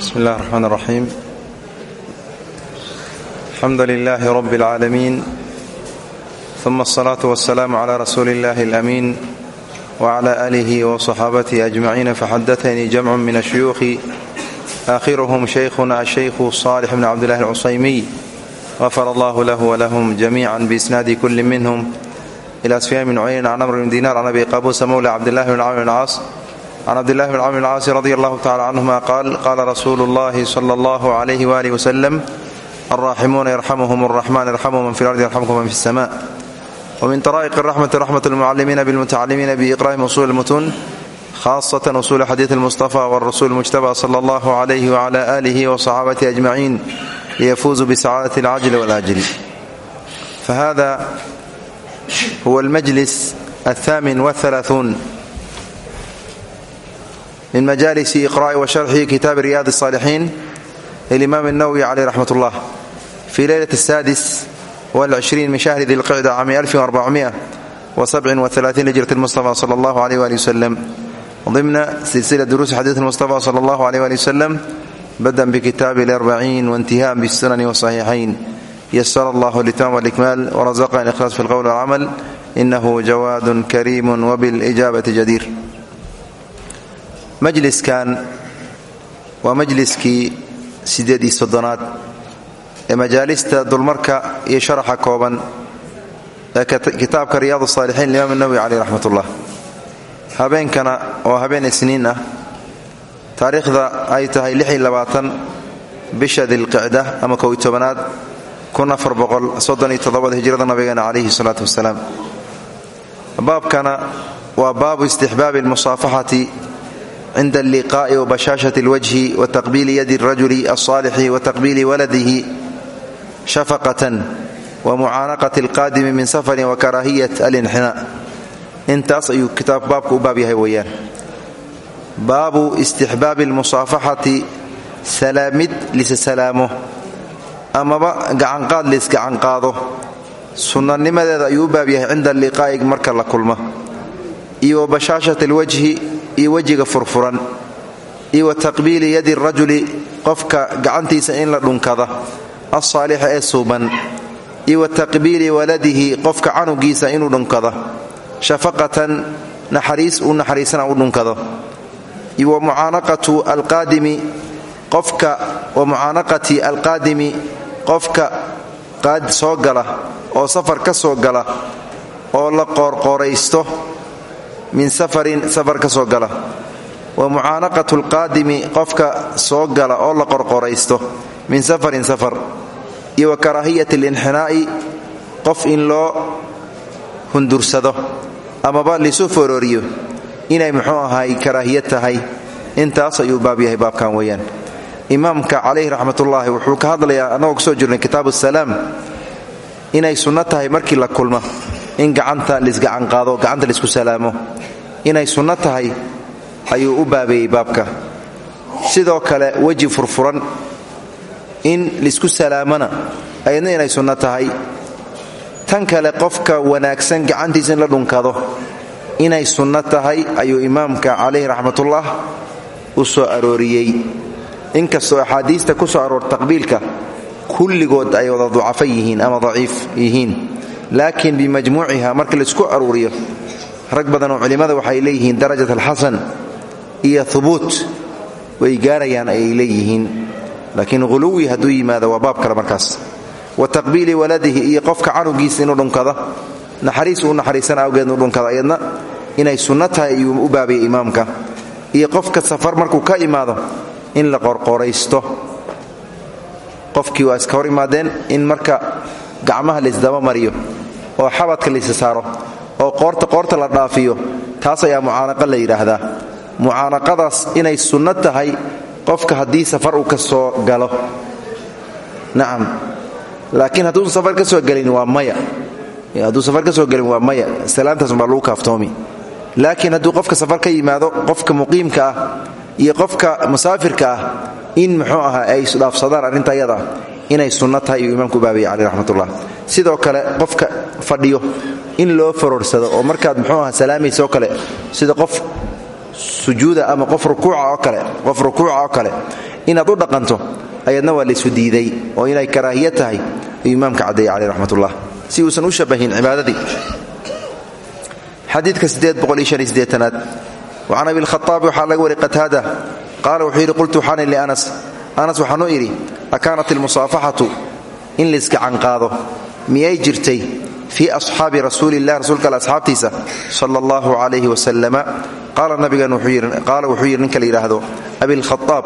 bsmi اllah الرحmn الرaxيim alxamdu لlh rb العaalamiin ثuma الصlaaة والسlاam عlى rasuuli اllah الأmin وعlى آlih وصxaabatih أجmaciin faxadaثnii jamc min الشhyuuخi آkhirhm shaykhuna الشhaykhu صاlح bn cabdالlah الcusaymiy غafar allah lah wlahm جamيعا bإsnaadi kuli minhm إlى sfyaan bn cuyaynin can amr bn dinar can abi qabusa mowla cabdالlah bn cmr bn caas can cabdillahi bn camr alcaasi radi allahu tacala canhuma qaal qaala rasuulu llahi sala allahu alayhi waalih wasalam alraaximuuna yarxamuhum alraxman yarxamuhu man fi lardi yarxamkum man fi sama wmin taraa'iq raxmati raxmat almucalimiina bilmutacalimiina biiqraahim usuuli almutuun khaasatan usuuli xadiid almustafa wrasuul mujtaba sala allahu calayhi wacala aalihi wasaxaabatihi ajmaciin liyafuuzu bisacaadati alcajli walaajli fahada huwa almajlis athaamin wahalaaثuun min majalisi iqra'i wa sharxi kitaabi riyaad الصaalixiin lilimaam الnawwi caleyh raxmat اllah fii leylat الsaadis wاlcishriin min shahri di lqicda cami hijrat mustafa sala allahu aleyh wali waslem ضimna silsila duruusi xadiid mustafa sala allahu aleyh wali waslem badan bikitaabi اlarbaciin waintihaan bisunani wصaxiixayn ysr allah litmaam wاlikmaal wrazaqna ikhlaas fi اlqowl wاlcamal inahu jawaad kariim wbilijaabai jadiir majliskan waa majliskii sideed iyo soddonaad ee majaalista dulmarka iyo sharaxa kooban ee kitaabka riyaad saalixiin limaam nawowi caleyh raxmat ullah habeenkana oo habeen isniin ah taariikhda ay tahay bisha dilqicda ama kow iyo tobanaad hijrada nabigeena calayhi salaatu wasalaam. Baabkana waa baabu istixbaabi almusaafaxati cinda alliqaa'i wabashaashat alwajhi wa taqbiili yadi alrajuli alsaalixi wa taqbiili waladihi shafaqatan wa mucaanaqati alqaadimi min safarin wa karaahiyat alinxinaa intaas ayuu kitaabka baabka u baab yahay weeyaan baabu istixbaabi almusaafaxati salaamid lisasalaamo amaba gacanqaad laisgacanqaado sunnanimadeeda ayuu u baab yahay cinda alliqaa'i marka la kulma iyo wa bashaashat alwajhi iyo wejiga furfuran iyo wa taqbiili yadi rajuli qofka gacantiisa in la dhunkada alsaalixa ee suuban iyo wa taqbiili waladihi qofka canugiisa inuu dhunkado. Shafaqatan naxariis uu naxariisana u dhunkado. Iyo wa mucaanaqatu alqaadimi qofka wa mucaanaqati alqaadimi qofka qaad soo gala oo safar ka soo gala oo la qoorqooraysto min safarin safar ka soo gala. Wa mucaanaqatu alqaadimi qofka soo gala oo la qorqoraysto min safarin safar. Iyo wa karaahiyat alinxinaa'i qof in loo hundursado amaba lisu forooriyo inay muxuu ahay karaahiyad tahay. Intaas ayuu baab yahay baabkan weeyaan. Imaamka calayhi raxmatullaahi wuxuu ka hadlayaa annagoo ku soo jirnay kitaabu salaam inay sunno tahay markii la kulma in gacanta laisgacanqaado gacanta la isku salaamo inay sunno tahay ayuu u baabeeyey baabka. Sidoo kale weji furfuran in la isku salaamona ayadna inay sunno tahay. Tan kale qofka wanaagsan gacantiisa in la dhunkado inay sunno tahay ayuu imaamka calayhi raxmatullah u soo arooriyey. Inkastoo axaadiista ku soo aroor taqbiilka kulligood ay wada ducafa yihiin ama daciif yihiin laakiin bimajmuuciha marka la isku aruuriyo rag badan oo culimmada waxay leeyihiin darajat alxasan iyo hubuut way gaarayaan ayay leeyihiin. Laakiin huluwi hadduu yimaado waa baab kale markaas. Wa taqbiili waladihi iyo qofka canugiisa inuu dhunkada naxariis uu naxariisana awgeed inuu dhunkada ayadna inay sunno tahay ayuu u baabaya imaamka. Iyo qofka safar markuu ka imaado in la qorqoraysto. Qofkii waa iska hor imaadeen in marka gacmaha laisdaba mariyo oo xabadka laysa saaro oo qoorta la dhaafiyo taas ayaa mucaanaqa la yidhaahdaa. Mucaanaqadaas inay sunno tahay qofka haddii safar uu ka soo galo. Nacam laakiin hadduusan safar ka soo gelin waa maya. Hadduu safar ka soo gelin waa maya. Salaamtaas baa lagu kaaftoomi. Laakiin hadduu qofka safar ka yimaado qofka muqiimka ah iyo qofka musaafirka ah in muxuu ahaa ay isdhaafsadaan arrinta ayada inay sunno tahay imaamku u baabaya caleyh raxmatullah. Sidoo kale qofka fadhiyo in loo faroorsado oo markaad muxuu aha salaamayso kale sida qof sujuuda ama qof rukuuca oo kale qof rukuuca oo kale inaad u dhaqanto ayadna waa laysu diiday oo inay karaahiya tahay ayuu imaamka caddeeyey caleyh raxmatullah. Si uusan u shabahin cibaadadii. Xadiidka aad wacan abilkhaaabi waxaa laga wari qataada qaala wuxuu yidhi qultu waxaan idhi lianas anas. Waxaanu idhi akaanat ilmusaafaxatu in layskacanqaado miyay jirtay fii asxaabi rasuulilah rasuulka alle asxaabtiisa sala allahu calayhi wasalama qaala nabigan qaala wuxuu yidhi ninka la yidhaahdo abilkhaaab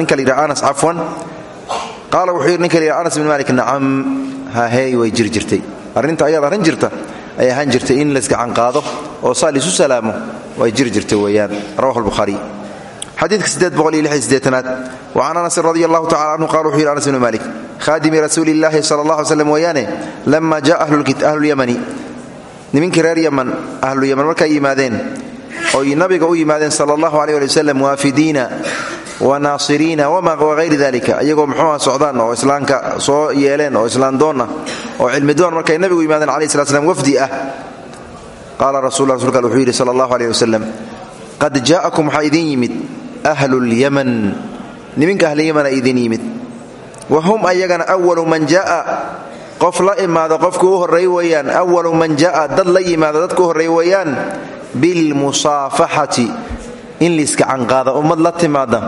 ninka la yidhahdo anas cafwan qaala wuxuu yidhi ninka la yidhahdo anas bin malik nacam haheey way jir jirtay arrinta ayaad arrin jirta ay ahaan jirtay in layskacanqaado oo saa jiri lbukhaariy xadiidka aad wacan anasin radi allahu tacala anhu qala wuxuu yidhi anas bnu malik khaadimi rasuuli illaahi sala allah alay slam weeyaane lama jaa ahlulyamani nimankii reer yaman ahlu yaman markay yimaadeen oy nabiga u yimaadeen sala allahu aleyh ali wasalam waafidiina wa naasiriina wahayri dalika iyagoo muxuuha socdaan oo islaamka soo yeeleen oo islaandoon ah oo cilmidoon markay nabigu yimaadeen alayh slat slam wafdi ah. Qaala rasul rasulka wuxuu yidhi sala allahu aleyh wasalam qad jaa'akum waxaa yimid ahluulyaman niminka ahlyamana idin yimid wa hum ayagana walu man ja'a qof la imaado qofka u horreey weeyaan awalu man ja'a dad la yimaado dadka u horreey weeyaan bilmusaafaxati in liiskacanqaada ummad la timaada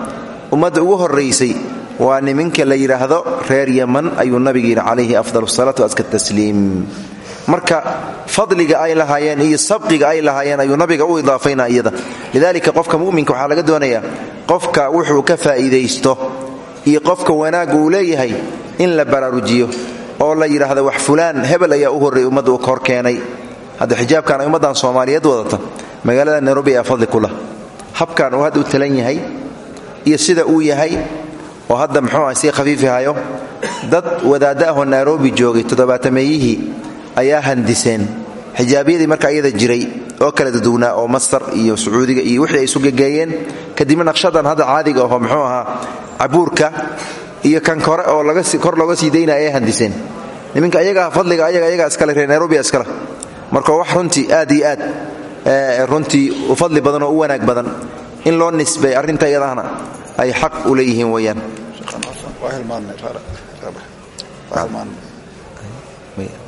ummadda ugu horraysay waa niminka la yidhaahdo reer yaman ayuu nabiga yidhi calayhi afdal salaatu aska tasliim marka fadliga ay lahaayeen iyo sabqiga ay lahaayeen ayuu nabiga u idaafayna iyada. Lidalika qofka muminka waxaa laga doonayaa qofka wuxuu ka faa'iidaysto iyo qofka wanaagga uu leeyahay in la baraarujiyo oo la yidhaahdo wax fulaan hebel ayaa u horreeyay ummadda kahor keenay. Hadda xijaabkan ay ummaddan soomaaliyeed wadata magaalada nairobi ayaa fadli ku habkan uu hadda u talan yahay iyo sida uu yahay oo hadda muxuu ah sii khafiifihayo dad wadaadda nairobi joogay toddobaatameeyihii ayaa handiseen. Xijaabyadii marka iyada jiray oo kala duduwnaa oo mastar iyo sacuudiga iyo wixii ay isu gegeeyeen. Kadibna naqshadan hadda caadiga aho muxuu ahaa cabuurka iyo kan kore oo kor looga sii daynaya ay handiseen. Niminka ayagaa fadliga ayaga ayagaa iskale reer nairobi iskale. Marka wax runtii aad iyo aad runtii u fadli badan oo u wanaag badan in loo nisbay arrinta iyadahna ay xaq u leeyihiin weyaan ayib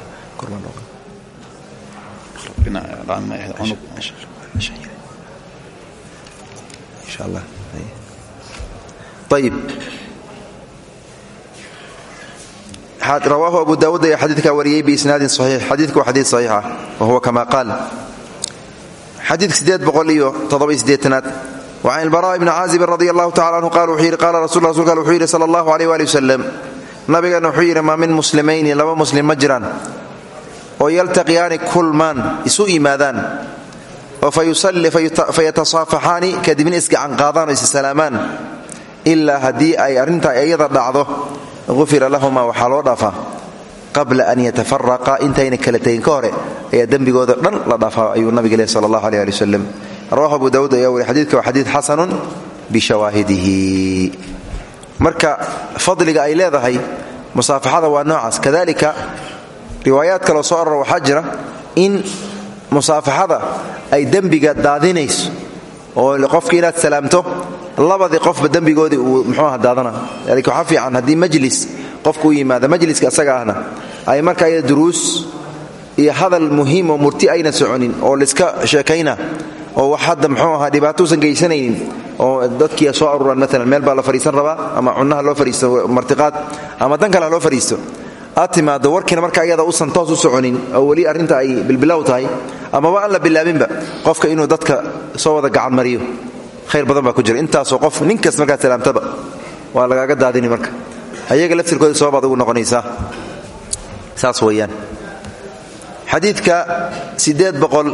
rawaahu abu daawuud ayaa xadiidkaa wariyey biisnaadin saxiix xadiidku waa xadiid saxiix ah wa huwa kama qaal xadiidka sideed boqol iyo toddoba-iyo-siddeetanaad wa can ilbaraa ibni caazibin radi allahu tacala anhu qala wuxuu yidhi qaala rasul rasulka wuxuu yidhi sala allahu aleyh waali wasalam nabigana wuxuu yidhi maa min muslimayni laba muslim ma jiraan oo yaltaqiyaani kulmaan isu yimaadaan oo fayatasaafaxaani kadibna isgacanqaadaan oo issalaamaan ilaa haddii ay arrintaa iyada dhacdo ufira lahuma waxaa loo dhaafaa. Qabla an yatafaraqa intayna kala tegin ka hore ayaa dembigooda dhan la dhaafaa ayuu nabig leh sal allah aleh ali wasalam rawahu abu dawuud ayaa wari xadidka waa xadiid xasanun bishawaahidihi. Marka fadliga ay riwaayaad kaloo soo arora waxaa jira in musaafaxada ay dembiga daadinayso oo qofki inaad salaamto labadii qofba dembigoodii uu muxuuaha daadana. Laakiin waxaa fiican haddii majlis qofku u yimaada majliska asaga ahna ay marka ayada duruus iyo hadal muhiim oo murti ayna soconin oo laiska sheekayna oo wax hadda muxuu ahaa dhibaato usan geysanaynin oo dadkiia soo aruuran maalan meel baa la fadhiisan rabaa ama cunnaha loo fadhiisto martiqaad ama dan kale ha loo fadhiisto aad timaado marka ayada usan toos u soconin oo weli arrinta ay bilbilow tahay amaba aan la bilaabinba qofka inuu dadka soo wada gacan mariyo. Khayr badan baa ku jira. Intaasoo qof ninkas markaad salaamtaba waa lagaaga daadini marka. Ayaga laftirkooda sababaad ugu noqonaysaa. Saas weeyaan. Xadiidka boqol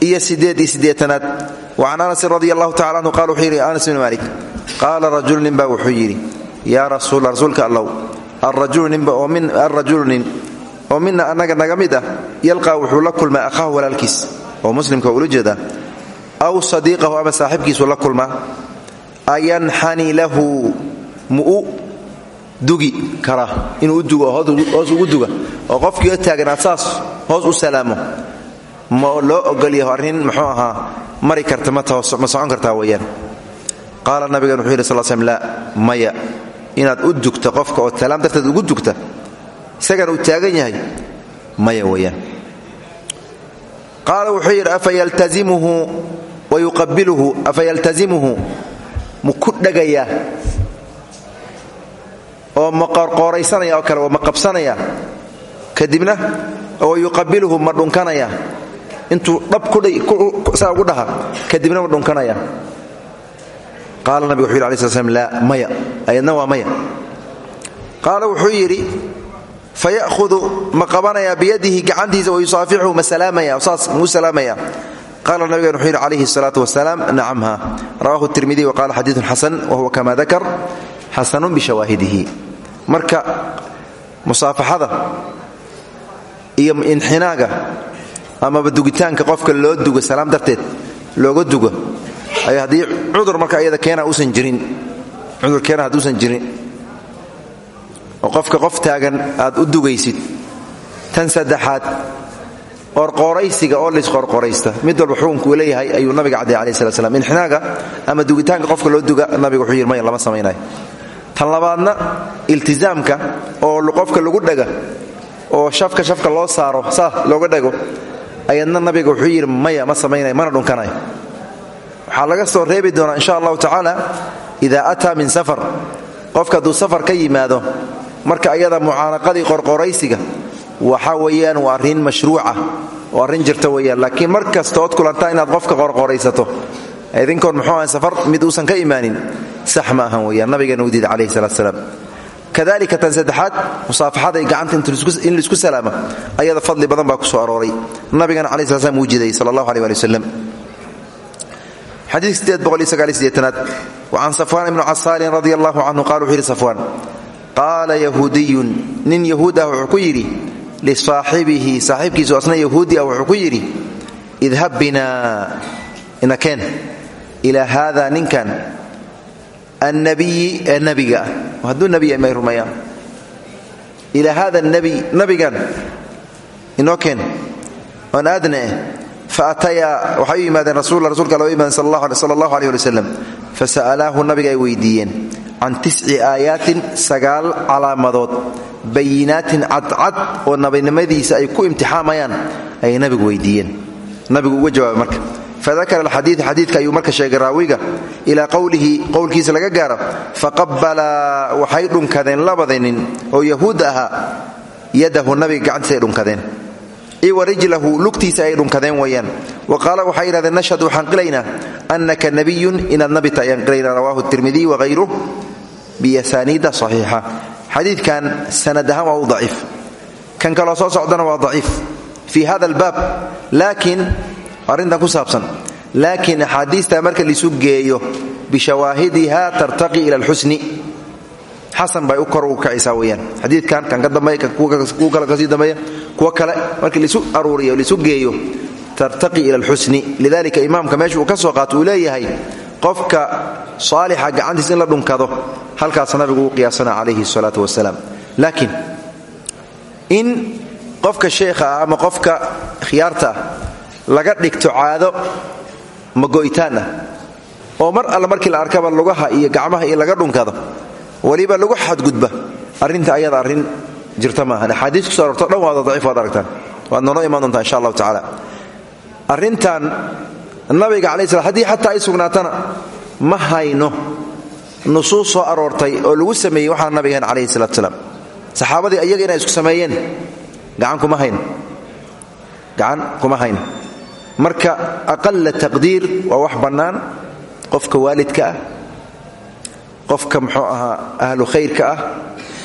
iyo sideed iyo siddeetanaad wa can anasin radi allahu tacala anhu qala wuxuu yidhi anas bn malik qaala rajulu nin baa wuxuu yidhi arajulu nin oo mina annaga naga mid ah yalqaa wuxuu la kulmaa akhaahu walaalkiis oo muslimka ula jeedaa aw sadiiqahu ama saaxibkiisu la kulmaa ayanxani lahu muu dugi kara inuu u dugo hoos ugu duga oo qofkii o taaganaad saas hoos u salaamo ma loo ogolyaho arrin muxuu ahaa mari karta ma socon kartaa weyaan qaala nabigan wuxuu yidhi sal slm laa inaad u dugta qofka oo salaam darteed ugu dugta isagana uu taagan yahay maya weyaan qaala wuxuu yidhi afa yaltazimuhu wa yuqabiluhu afa yaltazimuhu mu ku dhagayaa oo ma qorqooraysanaya oo kale oo ma qabsanaya? Kadibna oo yuqabiluhu ma dhunkanaya? Intuu dhab saa ugu dhaha kadibna ma dhunkanaya qaala nabiga wuxu yidhi alai sl slam laa maya ayadna waa maya qaala wuxuu yidhi faya'hudu ma qabanaya biyadihi gacantiisa wayusaafixu ma salaamaya saas muu salaamaya qaala nabigan wuxuu yidhi calayhi الsalaatu wasalaam nacamha rawahu tirmidiy waqala xadiiثun xasan wahuwa kama dakar xasanun bishawaahidihi marka musaafaxada iyo inxinaaga amaba dugitaanka qofka loo dugo salaam darteed looga dugo ay haddii cudur marka iyada keena uusan jirin cudur keena hadduusan jirin qofka qof taagan aad u dugaysid tan saddexaad qorqoraysiga oo laysqorqoraysta mid walba xukunkuu leeyahay ayuu nabiga cadday alai slat slam inxinaaga ama dugitaanka qofka loo duga nabiga wuxuu yidhi lama samaynayo. Tan labaadna iltizaamka oo qofka lagu dhaga oo shafka shafka loo saaro saa looga dhago ayadna nabiga wuxuu yidhi maya ma samaynayo mana dhunkanayo waxaa laga soo reebi doonaa insha allahu tacaala ida ataa min safar. Qofka hadduu safar ka yimaado marka ayada mucaanaqadii qorqoraysiga waxa weeyaan waa arrin mashruuca oo arrin jirta weyaan laakiin mar kasta ood kulantaa inaad qofka qorqoraysato idinkoon muxuu aha safar mid uusan ka imaanin sax ma ahan weyaan nabigeena u diida salaam. Kadalika tan saddexaad musaafaxada gacanta in la isku salaama ayada fadli badan baa ku soo arooray. Nabigana calayi sla slam wuu jiday sala allahu aleh wacan safwaan ibnu casaalin radi allahu canhu qala wuxuu yidhi safwaan qaala yahuudiyun. Nin yahuud ah wuxuu ku yidhi lisaaxibihi saaxiibkiisu asna yahuudi ah wuxuu ku yidhi idhab binaa inakeen ilaa haada ninkan annabiyi ee nabiga. Ah hadduu nebi may rumeeyaan ilaa haada nabi nabigan inoo keen oon aadna eh faatayaa waxay u yimaadeen rasul rasulka loo yimaadeen sal allahu aleh ali wasalam fasa'alaahu nabiga ay weydiiyeen can tisci aayaatin sagaal calaamadood bayinaatin cadcad oo nabinimadiisa ay ku imtixaamayaan ayay nabigu weydiiyeen. Nabigu uga jawaabay marka fadakara alxadiid xadiidka ayuu marka sheegay raawiga ilaa qowlihi qowlkiisa laga gaaro faqabalaa waxay dhunkadeen labada nin oo yahuud ahaa yadahu nabiga gacantiisa ay iwa rijlahu lugtiisa ay dhunkadeen weyaan wa qaala waxay yidhahdeen nashhad waxaan qilaynaa annaka nabiyun inaad nabi tahay ayaan qilaynaa rawahu tirmidiy wahayruh biasaniida saxiixa. Xadiidkan sanad ahaan waa u daciif. Kan kaloo soo socdana waa daciif. Fii hada albaab laakiin arrintan ku saabsan laakiin axaadiistaa marka laisu geeyo bishawaahidiha tartaqi ila alxusni xasan bay u kor u kacaysaa weyaan xadiidkan kan ka dambeeya kan kuwa kale ka sii dambeeya kuwa kale markii laisu aruuriyo laisu geeyo tartaqi ila alxusni lidalika imaamka meesha uu ka soo qaato uu leeyahay qofka saalixa gacantiis in la dhunkado halkaas nabigu u qiyaasana calayhi salaatu wasalaam. Laakiin in qofka sheekha ah ama qofka khiyaarta ah laga dhigto caado mago'itaan ah oo mar alle markii la arkaba lugaha iyo gacmaha iyo laga dhunkado weliba lagu xadgudba. Arrinta ayada arrin jirta maahan axaadiis kuso arorto dhan waada daciif waad aragtaan. Waad noonoo imaan insha allahu tacaala. Arrintan nabiga calai slam haddii xataa ay sugnaatana ma hayno nusuus soo aroortay oo lagu sameeyey waxaa nabigeen calayhi salatu salaam. Saxaabadii ayaga inay isku sameeyeen gacan kuma hayno. Gacan kuma hayno. Marka aqala taqdiir waa wax bannaan. Qofka waalidka ah qofka muxuu ahaa ahlu khayrka ah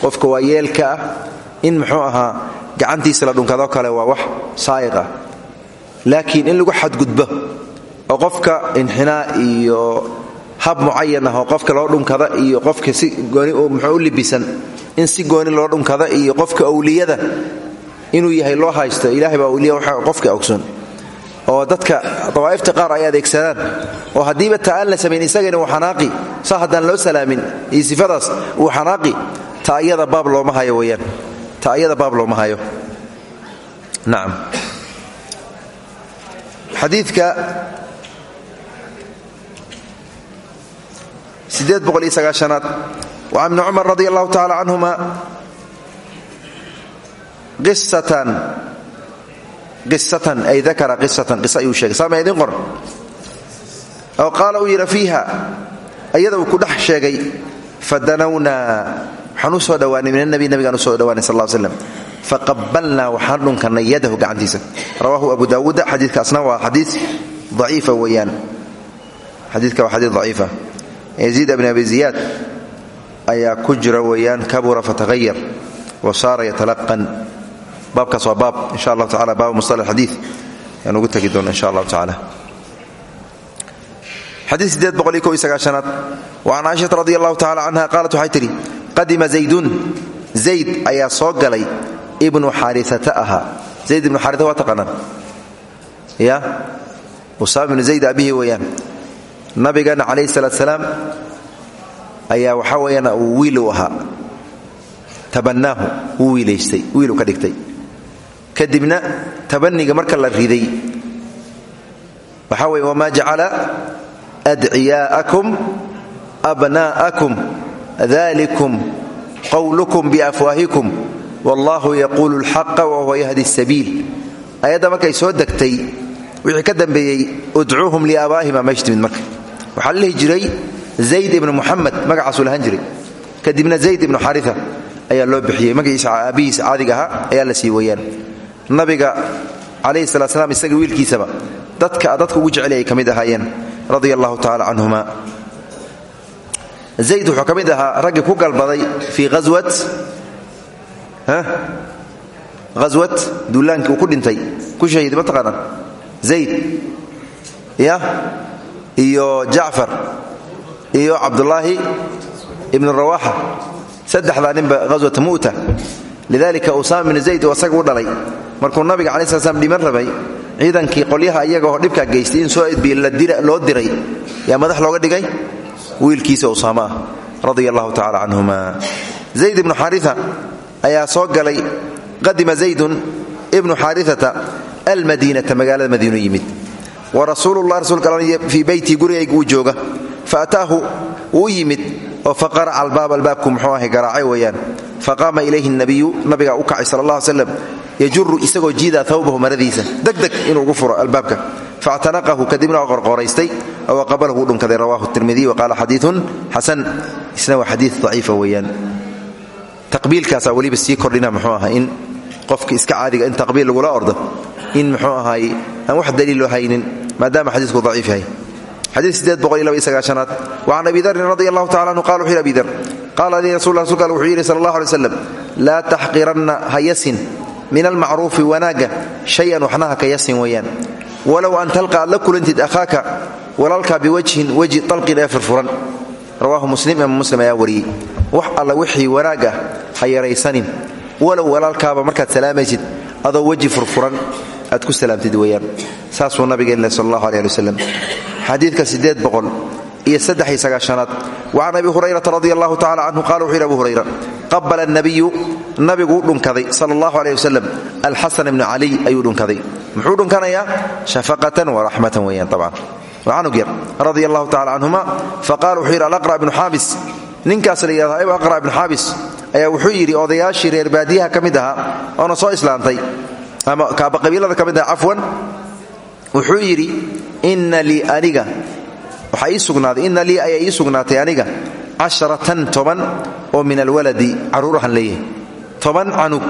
qofka waayeelka ah in muxuu ahaa gacantiisa la dhunkadoo kale waa wax saa'iq ah laakiin in lagu xadgudbo oo qofka inxinaa iyo hab mucayan ah oo qofka loo dhunkada iyo qofka si gooni muxuu u libisan in si gooni loo dhunkada iyo qofka awliyada inuu yahay loo haysto ilahay baa awliya qofka ogsoon oo dadka awaaifta qaar ay adeegsadaan oo haddiiba ta aan la samayn isagana uu xanaaqi. Saa haddaan loo salaamin iyo sifadaas uu xanaaqi ta ayada baab looma hayo weyaan ta ayada baab looma hayo. Nacam xadiidka siddeed boqol iyo sagaashanaad. Wacan bni cumar radi allahu tacaala qisatan ay dakara qisatan qisa ayuu sheegay. Saama idin qor. Oo qaala uu yidhi fiiha. Ku dhex sheegay fadanawnaa waxaan u soo dhowaanay min anabi nabigaan u soo dhowaanay sal slam faqabalnaa waxaan dhunkannay yadahu gacantiisa. Rawaahu abu daawuuda xadiikaasna waa xadii aciifa weeyaan. Xadiidka waa xadii daciifa. Yaziid bn abi ziyaad ayaa ku jira weeyaan kabura fatahayar wa saara yatalaqan baabkaas waa baab. Insha allahu tacala baabu musala xadii ayaan ugu tegi doona insha allahu tacala xadii sideed boqol iyo ko iyo sagaashanaad. Wa can caaishata radi allahu tacala canha qaalat waxay tidhi qadima zaydun. Zayd ayaa soo galay ibnu xaariata ahaa. Zayd ibnu xaarita waa taqaanaan. Ya? Usaama ibnu zayd aabihii weeyaan. Nabigeena calayhi salaat salaam ayaa waxaa weeyaan wiil u ahaa. Tabanaahu wiilaystay wiiluu ka dhigtay kadibna tabaniga marka la riday. Waxaa weye wamaa jacala adciyaa'akum abnaa'akum dalikum qowlukum biafwaahikum wallahu yaquulu alxaqa wahuwa yahdi sabiil ayadda markay soo degtay wixii ka dambeeyey udcuuhum liaabaa'ihima meesh timid marka. Waxaa la dhihi jiray zayd ibnu muxamed magacaasuu lahaan jiray. Kadibna zayd ibnu xaria ayaa loo bixiyey. Magaciisa aabbihiisa caadiga ayaa la sii weyaan nabiga calayhi salat slam isaga wiilkiisaba dadka dadka ugu jecel ay ka ahaayeen radia allahu tacala canhuma zayd wuxuu ka mid ahaa ku galbaday fii awat ghaswat duulaankii uu ku dhintay ku shahiiday ma taqaanaan? Zayd ya? Iyo jacfar iyo cabdulaahi ibnu rawaxa saddexdaa ninba ghaswata mu'ta. Lidalika usaama ibnu zayd asaga u dhalay markuu nabiga cala slam dhiman rabay ciidankii qolyaha iyagaoo dhibkaa geystay in loo diray yaa madax looga dhigay? Wiilkiisa usaama ah radia allahu zayd ibnu xaria ayaa soo galay qadima zaydun ibnu xaariata almadiinata magaalada madiinu yimid. Wa rasuululah rasuulka fii beyti gurigayga uu jooga. Fa ataahu wuu yimid oo faqaraca albaab albaabku muxuu ahay garaacay weeyaan faqaama ilayhi nabiyu nabigaa u kacay sal al slam yajuru isagoo jiida thawbahu maradiisa. Degdeg inuu ugu furo albaabka. Factanaqahu kadibna qorqoraystay oo qabalahu u dhunkaday. Rawahu tirmidiy wa qaala xadiiun xasan. Isna waa xadii daciifa weeyaan. Taqbiilkaasaa weliba sii kordhina muxuu ahaa in qofka iska caadiga in taqbiil lagula ordo in muxuu ahaay aan wax daliiloo haynin maadaama xadiisku daciif yahay. Xadiid sideed boqol iyo laba iyo sagaashanaad. Wa can abi darin radi allahu tacala anhu qala wuxu yhi abi dar qaala lii rasul rasulka al wuxuu yidhi sala allah alay slam laa taxqiranna ha min almacruufi wanaagga shay-an waxna ha ka yasin weeyaan. An talqa aad la kulantid akhaaka walaalkaa biwajhin weji talqin ee furfuran. Rawaahu muslim imaam muslim ayaa wariyey. Wax alla wixii wanaag ah ha yaraysanin walow walaalkaaba markaad salaamaysid adoo weji furfuran aad ku salaamtid weeyaan. Saasuu nabigeenle sal allahu aleh ali wasalam xadiidka boqol can abi hurayrata radi allahu tacala canhu qala wuxuu yidhi abu hurayra qabala nabiyu nabiguu dhunkaday sala allahu aleh wasalam alxasan ibnu caliy ayuu dhunkaday. Muxuu dhunkanayaa? Shafaqatan waraxmatan weeyaan abcan waa canug yar radia allahu tacala canhuma faqala wuxuu yidhi alaqra ibnu xaabis ninkaas la yidhahdo aqra ibnu xaabis ayaa wuxuu yidhi odayaashii reer baadiyaha ka mid soo islaantay ama ka mid aha cafwan wuxuu yidhi inna lii aniga waxaa ii inna lii ayaa ii sugnaatay aniga casharatan toban oo min alwaladi carruur ahaan leeyahay. Toban canug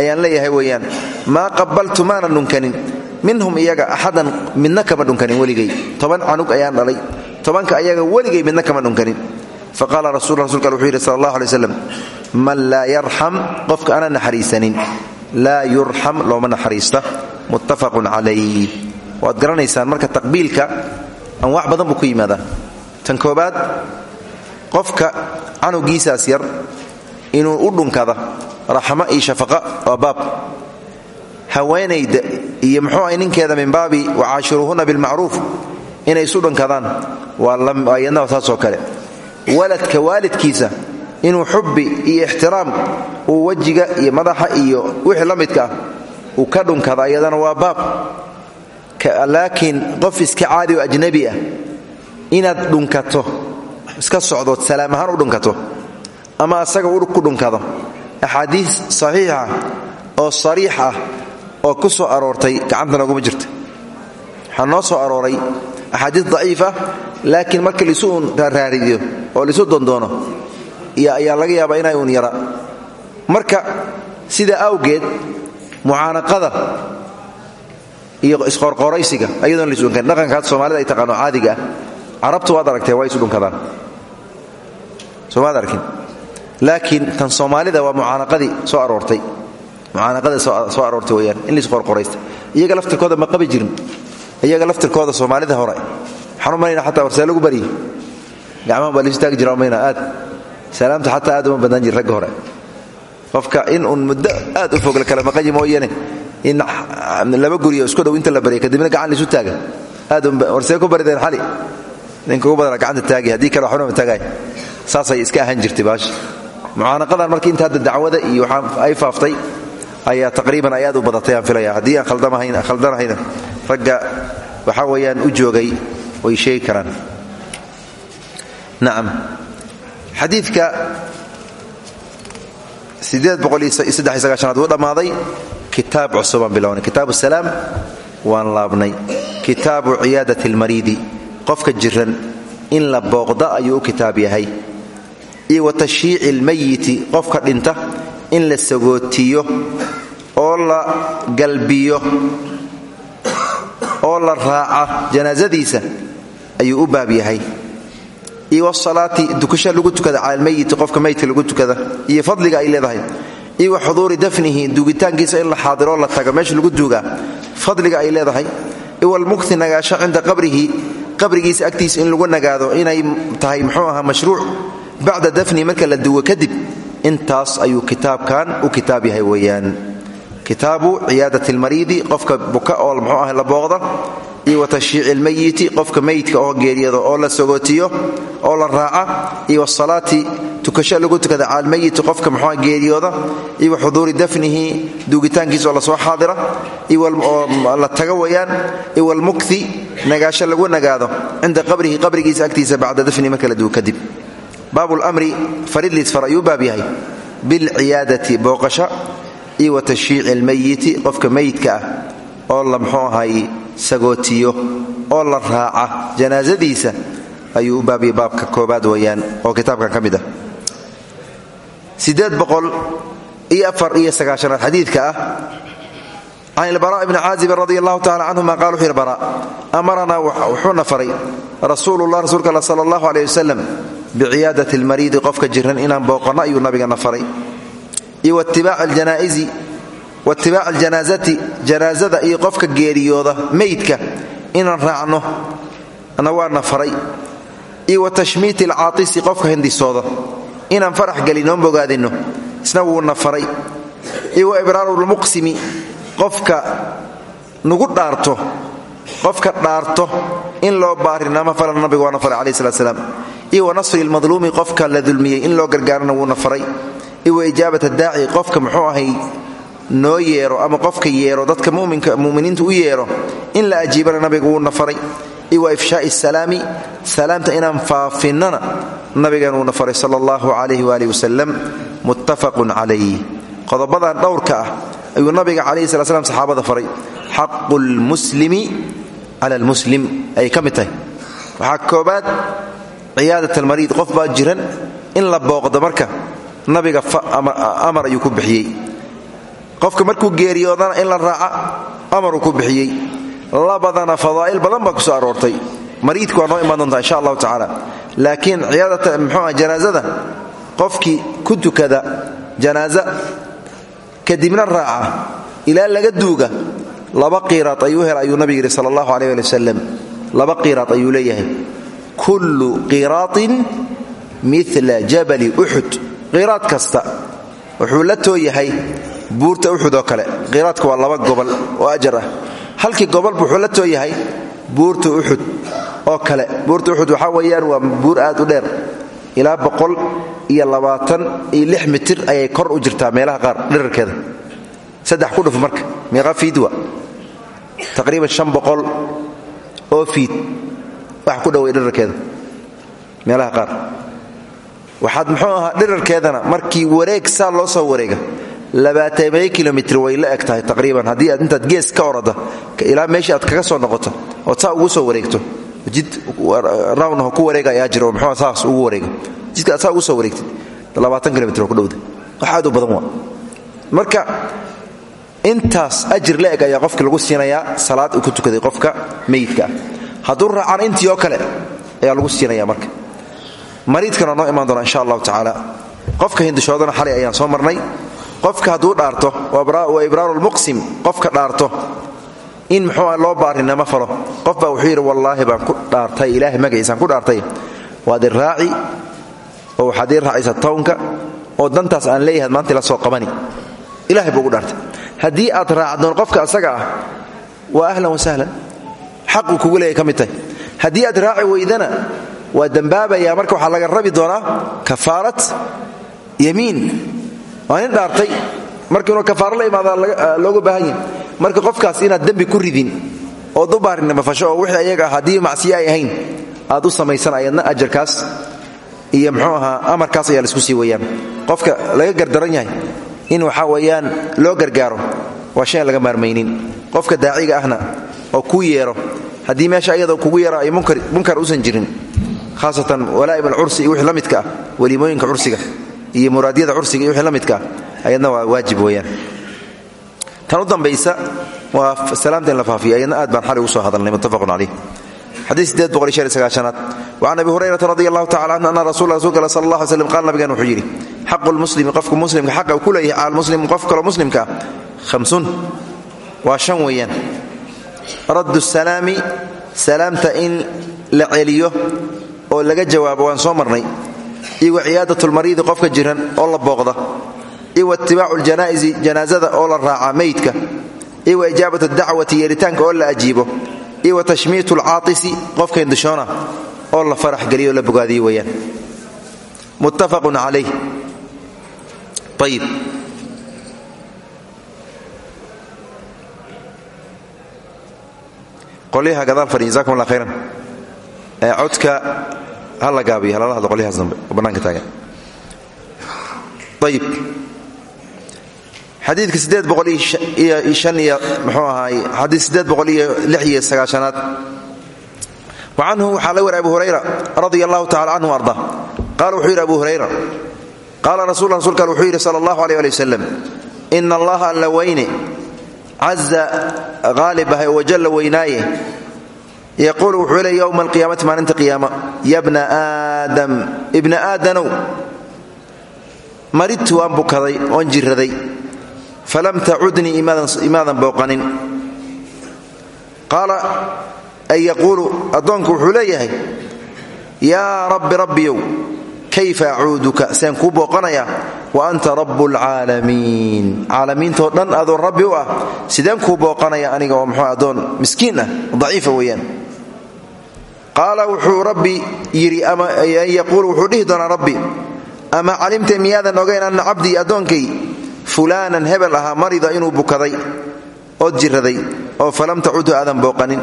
ayaan leeyahay weeyaan maa qabaltu maanan dhunkanin. Minhum iyaga axadan midna kama dhunkanin weligay. Toban canug ayaan dhalay. Tobanka ayaga weligay midna kama dhunkanin. Faqaala rasul rasulka wuxuu yidhi sal man laa yarxam qofka ana naxariisanin. Laa yurxam looma naxariista. Muttafaqun calayh waad garanaysaan marka taqbiilka anwaac badan buu ku yimaadaa. Tan koobaad qofka canugiisaas yar inuu u dhunkada raxmo iyo shafaqa waa baab. Haweenayda iyo muxuu ahay ninkeeda min baabi wacaashiruuhunna bilmacruuf. Inay isu dhunkadaan waa yadnaba saasoo kale. Waladka waalidkiisa inuu xubbi iyo ixtiraam uu wejiga iyo madaxa iyo wixii la midka ah uu ka dhunkada iyadana waa baab laakiin qof iska caadi oo ajnabi ah inaad dhunkato iska socdood salaam ahaan u dhunkato ama asaga ku dhunkado axaadiis saxiixa oo sariix ah oo ku soo aroortay gacanta nooguma jirta waxaa soo arooray. Axaadiis daciif ah laakiin marka lisu uun oo lisu dondoono iyo ayaa laga yaabaa inay uun yara. Marka sidaa awgeed mucaanaqada iyo isqorqoraysiga ayadoon lisu dhunkan dhaqankaas soomaalida ay taqaano caadiga ah. Carabtu waad aragtee waa isu dhunkadaan soomaad arkin laakiin tan soomaalida waa mucaanaqadii soo aroortay. Mucaanaqadii soo aroortay weyaan in laisqorqoraysta iyaga laftirkooda ma qabi jirin. Iyaga laftirkooda soomaalida hore. Waxaan u malayna lagu baryi gacmaha baa umayna aad. Salaamta xataa aad uma badnaan jiri ragga hore. Qofka in uun muddo aad u fog la kala maqanyi mooyane in laba guriyo isku dhow inta la barya kadibna gacan laisu taaga. Aad warsee ku barideen xali. Ninka ugu badana gacanta taagi haddii kale waxba ma taagaay saasay iska ahaan jirtay baasha mucaanaqadan markii inta hadda dacwada iyo waxaa ay faaftay ayaa taqriiban ay aad u badatay aan filaya haddii aan khaldanahayna ragga waxaa weeyaan u joogay way sheegi karaan. Nacam aad wuu dhammaaday. Kitaab cusubaan bilownay kitaabu salaam waan laabnay. Kitaabu ciyaadat almariidi. Qofka jiran in la booqda ayuu u kitaab yahay. Iyo wa tashyiici almayiti qofka dhinta in la sagootiyo oo la galbiyo oo la raaca janaasadiisa ayuu u baab yahay iyo wasalaati dukasha lagu tukada cala almayiti qofka mayidka lagu tukada iyo fadliga ay leedahay iyo wa dafnihi duugitaankiisa in la xaadiroo la taga meesha lagu duugaa fadliga ay leedahay iwalmukti nagaasho cinda qabrihi qabrigiisa agtiisa in lagu nagaado inay tahay muxuu ahaa mashruuc bacda dafni marka la duwo kadib intaas ayuu kitaabkan u kitaab yahay weeyaan. Kitaabu ciyaadat almariidi qofka buka oo muxuu ah la booqda iyo wa tashyiici almayiti qofka mayidka oo geeriyado oo la sagootiyo oo la raaca iyo wasalaati tukasho lagu tukada cala almayiti qofka muxuu geeriyooda iyo wa xuduuri dafnihi duugitaankiisa oo la soo xaadira oo la taga weeyaan iyo walmukthi nagaasho lagu nagaado cinda qabrihi qabrigiisa agtiisa bacda dafni marka la duwo kadib. Baabu lmri faridliis far ayuu baab yahay. Bilciyaadati booqasho iyo wa tashyiici almayiti qofka mayidka ah oo la ahay sagootiyo oo la raaca janaasadiisa ayuu u baabiyay baabka koobaad weeyaan oo kitaabkan ka mid ah. Iyo afar iyo sagaashanaad xadiidka ah can ilbara bni caazibin radi allahu tacala canhuma qala wuxuu yidhi bara amaranaa wuxuuna faray rasuulullah rasuulka alla sala allahu aleyh wasalam biciyaadati almariidi qofka jiran inaan booqanno ayuu nabigana faray. Iyo watibaaci aljanaasati janaasada iyo qofka geeriyooda meydka inaan raacno na waana faray. Iyo wa tashmiiti alcaatisi qofka hindisooda inaan farax gelinoon bogaadinno isna wuuna faray. Iyo wa ibraaru lmuqsimi qofka qofka dhaarto in loo baarinama fala nabiga waana faray calaih slat slaam iyo wa qofka la dulmiyey in loo gargaarana wuuna faray. Iyo wa ijaabat qofka muxuu ahay noo yeero ama qofka yeero dadka muminiinta u yeero in la ajiibana nabiga wuuna faray iyo wa ifshaai salaami salaamta inaan faafinnana nabigan wuuna faray sala allahu calayh waaalih wasalam muttafaqun calayh qodobadan dhowrka ah ayuu nabiga calayhi sala slam saxaabada faray. Xaqu lmuslimi cala almuslim ayay ka mid tahay. Waxaa koobaad ciyaadat almariid jiran in la booqdo marka nabiga amar ayuu ku bixiyey qofka markuu geeriyoodana in la raaca amaruu ku bixiyey. Labadana fadaa'il badan baa ku soo aroortay. Mariidku waa noo imaan insha allahu tacaala. Laakiin ciyaadata muxuuah janaasada qofkii ku tukada janaaza kadibna raaca ilaa laga duuga laba qiiraad ayuu hel ayuu nabiga yidhi sala allahu aleyh ali laba qiiraad ayuu leeyahay. Kullu qiraatin mila jabali uxud qiraad kasta wuxuu la tooyahay buurta uxud oo kale. Qiraadka waa laba gobol oo ajar ah. Halkii gobolba wuxuu la tooyahay buurta uxud oo kale. Buurta uxud waxaa weeyaan waa buur aad u dheer. Ilaa boqol iyo labaatan iyo lix mitir ayay kor u jirtaa meelaha qaar dherarkeeda saddex ku dhuf marka meeqa fiidwa taqriiban shan boqol oo fiid wax ku dhoway dherarkeeda meelaha qaar. Waxaad muxuu ahaa dhirarkeedana markii wareeg saa loo soo wareega labaatame kilomitr way la eg tahay taqriiban. Aad intaad gees ka orada ilaa meeshii aad kaga soo noqoto ood saa ugu soo wareegto jid rawnho ku wareega ayaa jira oo muxuu saas ugu wareega. Jidka aad ugu soo wareegtid labaatan kilomitr ku dhowda. Wax u badan waa. Marka intaas ajir la ayaa qofka lagu siinayaa salaad uu ku tukaday qofka meyidka ah hadduu intii oo kale ayaa lagu siinaya marka. Mariidkana noo imaan doona insha allahu tacaala. Qofka hindishoodana xalay ayaan soo marnay qofka hadduu dhaarto wa ibraaru lmuqsim qofka dhaarto in muxuu loo baarinama falo. Qof wuxuu yidhi wallaahi baan ku dhaartay ilaahay magaciisaan ku dhaartay. Waad raaci oo waxaad ii raacaysa oo dantaas aan leeyahay maanta ila soo qabani. Ilahay buu dhaartay. Haddii aad raacdoon qofka asaga ah waa ahlan wasahlan xaquu kugu leeyahay ka mid tahay. Aad raaci weydana waa dembaabayaa marka waxaa laga rabi doonaa kafaarat yamiin waa nin dhaartay. Marka inuu kafaaro la imaada looga baahan yahay marka qofkaas inaad dembi ku ridin ood u baarinimafasho oo wixii ayaga ah haddii ay ahayn aad u samaysan ayadna ajarkaas iyo muxuu ahaa amarkaas ayaa la isku sii qofka laga gardaran yahay in waxaa weeyaan loo gargaaro waa shay aan laga maarmaynin. Qofka daaciga ahna oo kuu yeero haddii meesha ayada kugu yeero ay munkar usan jirin haasatan walaa'im alcursi iyo wixii la midka ah weliimooyinka iyo muraadyada cursiga iyo wixii la midka ayadna waa waajib weeyaan. Tan u dambaysa waa salaamta la faafiyo ayadna aad baan xalay ugu soo hadalnay muttafaqun iyo sagaashanaad wacan abi hurayrata radi allahu tacala canhu ana rasul rasulka ale sal allah alay slam qaal wuxuu yidhi xaqu lmuslimi qofku muslimka xaqa uu ku leeyahay cala almuslim qof kaloo muslimka hamsun waa shan weeyaan. Raddu salaami salaamta in la celiyo oo laga jawaabo waan soo marnay iyo wa ciyaadat lmariidi qofka jiran oo la booqda iyo wa itibaacu janaasada oo la raaca meydka iyo wa ijaabat dacwati yeeritaanka oo la ajiibo iyo wa tashmiitu lcaatisi qofka indishoona oo la farax geliyo oo la bogaadiyo weeyaan. Muttafaqun calayh. Ayib qolyaha gadaal fadhi jasakum allah khayran. Ee codka ha la gaabiyo halala hadlo qolyahaas dambe oo bannaanka taagan. Ayib xadiidka sideed boqol iyo shan iyo muxuu ahaay xadiid boqol iyo lix iyo sagaashanaad wa canhu waxaa la wari abu hurayra radia allahu tacala arda. Qaala wuxuu yidhi abu hurayra qaala rasul rasulka al wuxuu yidhi sala allahu aleyh ali allaha alla weyne caza haalib ahay wajalla yaquulu wuxuu leey yowma alqiyaamati maalinta qiyaama ya bna aadam ibna aadanow maridtu waan bukaday oon jiraday falam tacudnii imaadan booqanin qaala ay yaquulu addoonku wuxuu leeyahay yaa rabbi rabbiyow kayfa acuuduka seen kuu booqanayaa wa anta rabu lcaalamiin caalamiintoo dhan adoon rabbi u ah sideen kuu booqanaya aniga oo muxuu addoon miskiin ah daciifa weeyaan qaala wuxuu rabbi yidhi ama yaquulu wuxuu dhihi rabbi ama calimta miyaadan ogayn anna cabdii addoonkay fulaanan hebel ahaa marida inuu bukaday ood jiraday oo falam tacudhu aadan booqanin.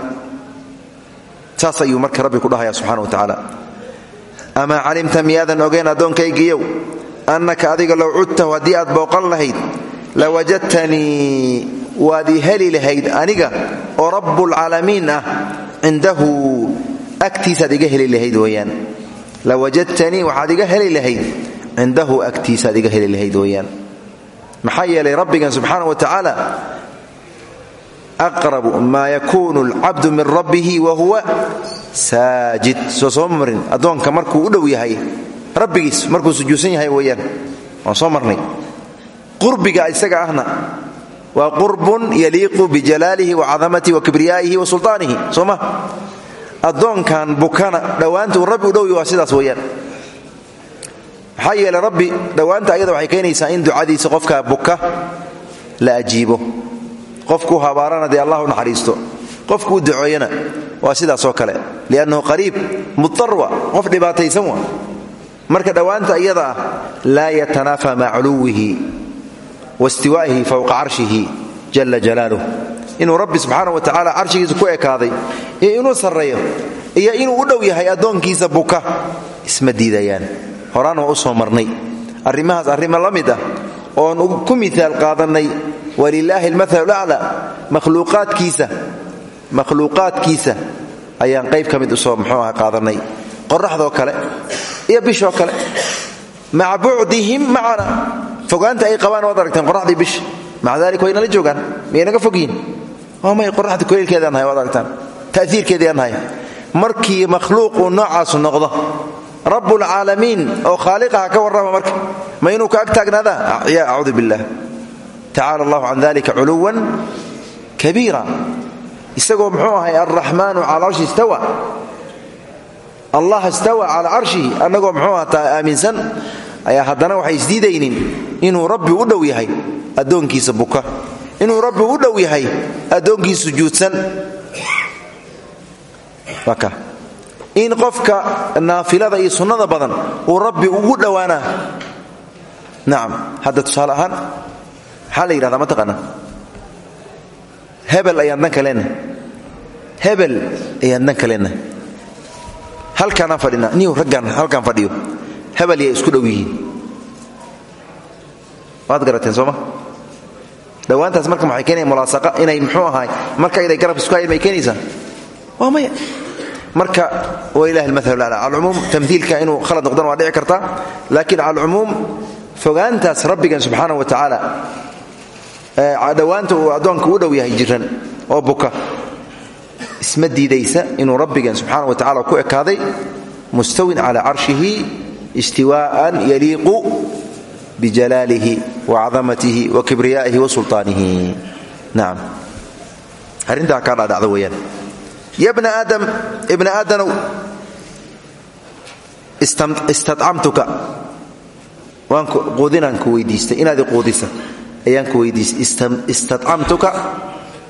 Saas ayuu marka rabbi ku dhahaya subxana wa tacaala. Amaa calimta miyaadan ogayn addoonkaygiiyow annaka adiga low cudtahu haddii aad booqan lahayd lawajadtanii waad i heli lahayd aniga oo rabbulcaalamiin ah cindahu agtiisaad iga heli lahayd weyaan lawajadtanii waxaad iga heli lahayd. Cindahu agtiisaad iga heli lahayd weyaan maxaa yeelay rabbigan subxaana wa tacaala aqrabu maa yakuunu alcabdu min rabbihi wa huwa saajid. Soo soo markuu u dhow yahay rabbigiis markuu sujuudsan yahay weyaan waan soo qurbiga isaga ahna waa qurbun yaliiqu bijalaalihi wa cadamatihi wa kibriyaa'ihi wa sultaanihi. Soo ma addoonkan bukana dhowaanta uu rabbi u dhow yahy waa sidaas weyaan maxaa rabbi dhowaanta ayada waxay keenaysaa in ducadiisa qofka buka la ajiibo. Qofkuu habaarana dee allah u naxariisto. Qofkuu ducooyana waa sidaasoo kale. Liannahu qariib mudarwa qof dhibaataysan wa. Marka dhowaanta iyada ah laa yatanaafa maca culuwihi wa fowqa carshihi jala jalaaluh inuu rabbi subxaana wa tacaala carshigiisa ku ekaaday iyo inuu sarreeyo iyo inuu u dhow yahay addoonkiisa buka. Isma diidayaan. Horaan waa soo marnay. Arrimahaas arrimo la mid ah oon ku miaal qaadannay walilaahi almaal aclaa makhluuqaadkiisa makhluuqaadkiisa ayaan qayb ka mid u soo muxuu aha qaadannay. Qoraxdoo kale iyo bishoo kale. Maca bucdihim fogaanta ay qabaan waad aragteen qoraxdii bish. Maca dalik way nala joogaan. Miyay naga fogyihin may qoraxda kuleylkeedaan waad aragtaan ta'hiirkeediaan nahay markii makhluuq uu noocaasu noqdo rabbulcaalamiin oo khaaliqaha ka warrama marka ma inuu ka ag taagnaadaa ya acuudu billah tacaala allahu can dalika culuwan kabiira. Isagoo muxuu ahay alraxmaanu cala arshi istawa. Allah istawa cala carshihi annagoo muxuu ahataa aaminsan. Ayaa haddana waxay isdiidaynin inuu rabbi u dhow yahay addoonkiisa buka inuu rabbi u dhow yahay addoonkiisa sujuudsan in qofka naafilada iyo sunnada badan uu rabbi ugu dhowaanaa nacam hadda tusaale ahaan maxaa la yidhahdaa ma taqaana hebel ayaan danka leenahay. Hebel ayaan danka leenahay. Halkaanaan fadhinaa niyu raggaan halkaan fadhiyo. Hebel yay isku dhow yihiin. Waad garateen sooma dhowaantaas marka maxay keenaya mulaasaqa? Inay muxuu ahaay marka inay garab isku hayan may waa maya marka walilahi almaal ala calcumuum tamhiilka inuu khalad noqdana waa dhici kartaa. Laakiin calcumuum fogaantaas rabbigan subxaana wa tacaala dhowaanta uu addoonka u dhow yahay jiran oo buka. Isma diidaysa inuu rabbigan subxaana wa tacala ku ekaaday mustawin cala carshihi istiwaa'an yaliiqu bijalaalihi wacadamatihi wa kibriyaa'ihi wa sulطaanihi nacam arrintaa kaa dhaadhacda weeyaan ya bna aadam ibna aadanow istacamtuka quudinaan ku weydiistay inaad iquudisa ayaan ku weydiistay istacamtuka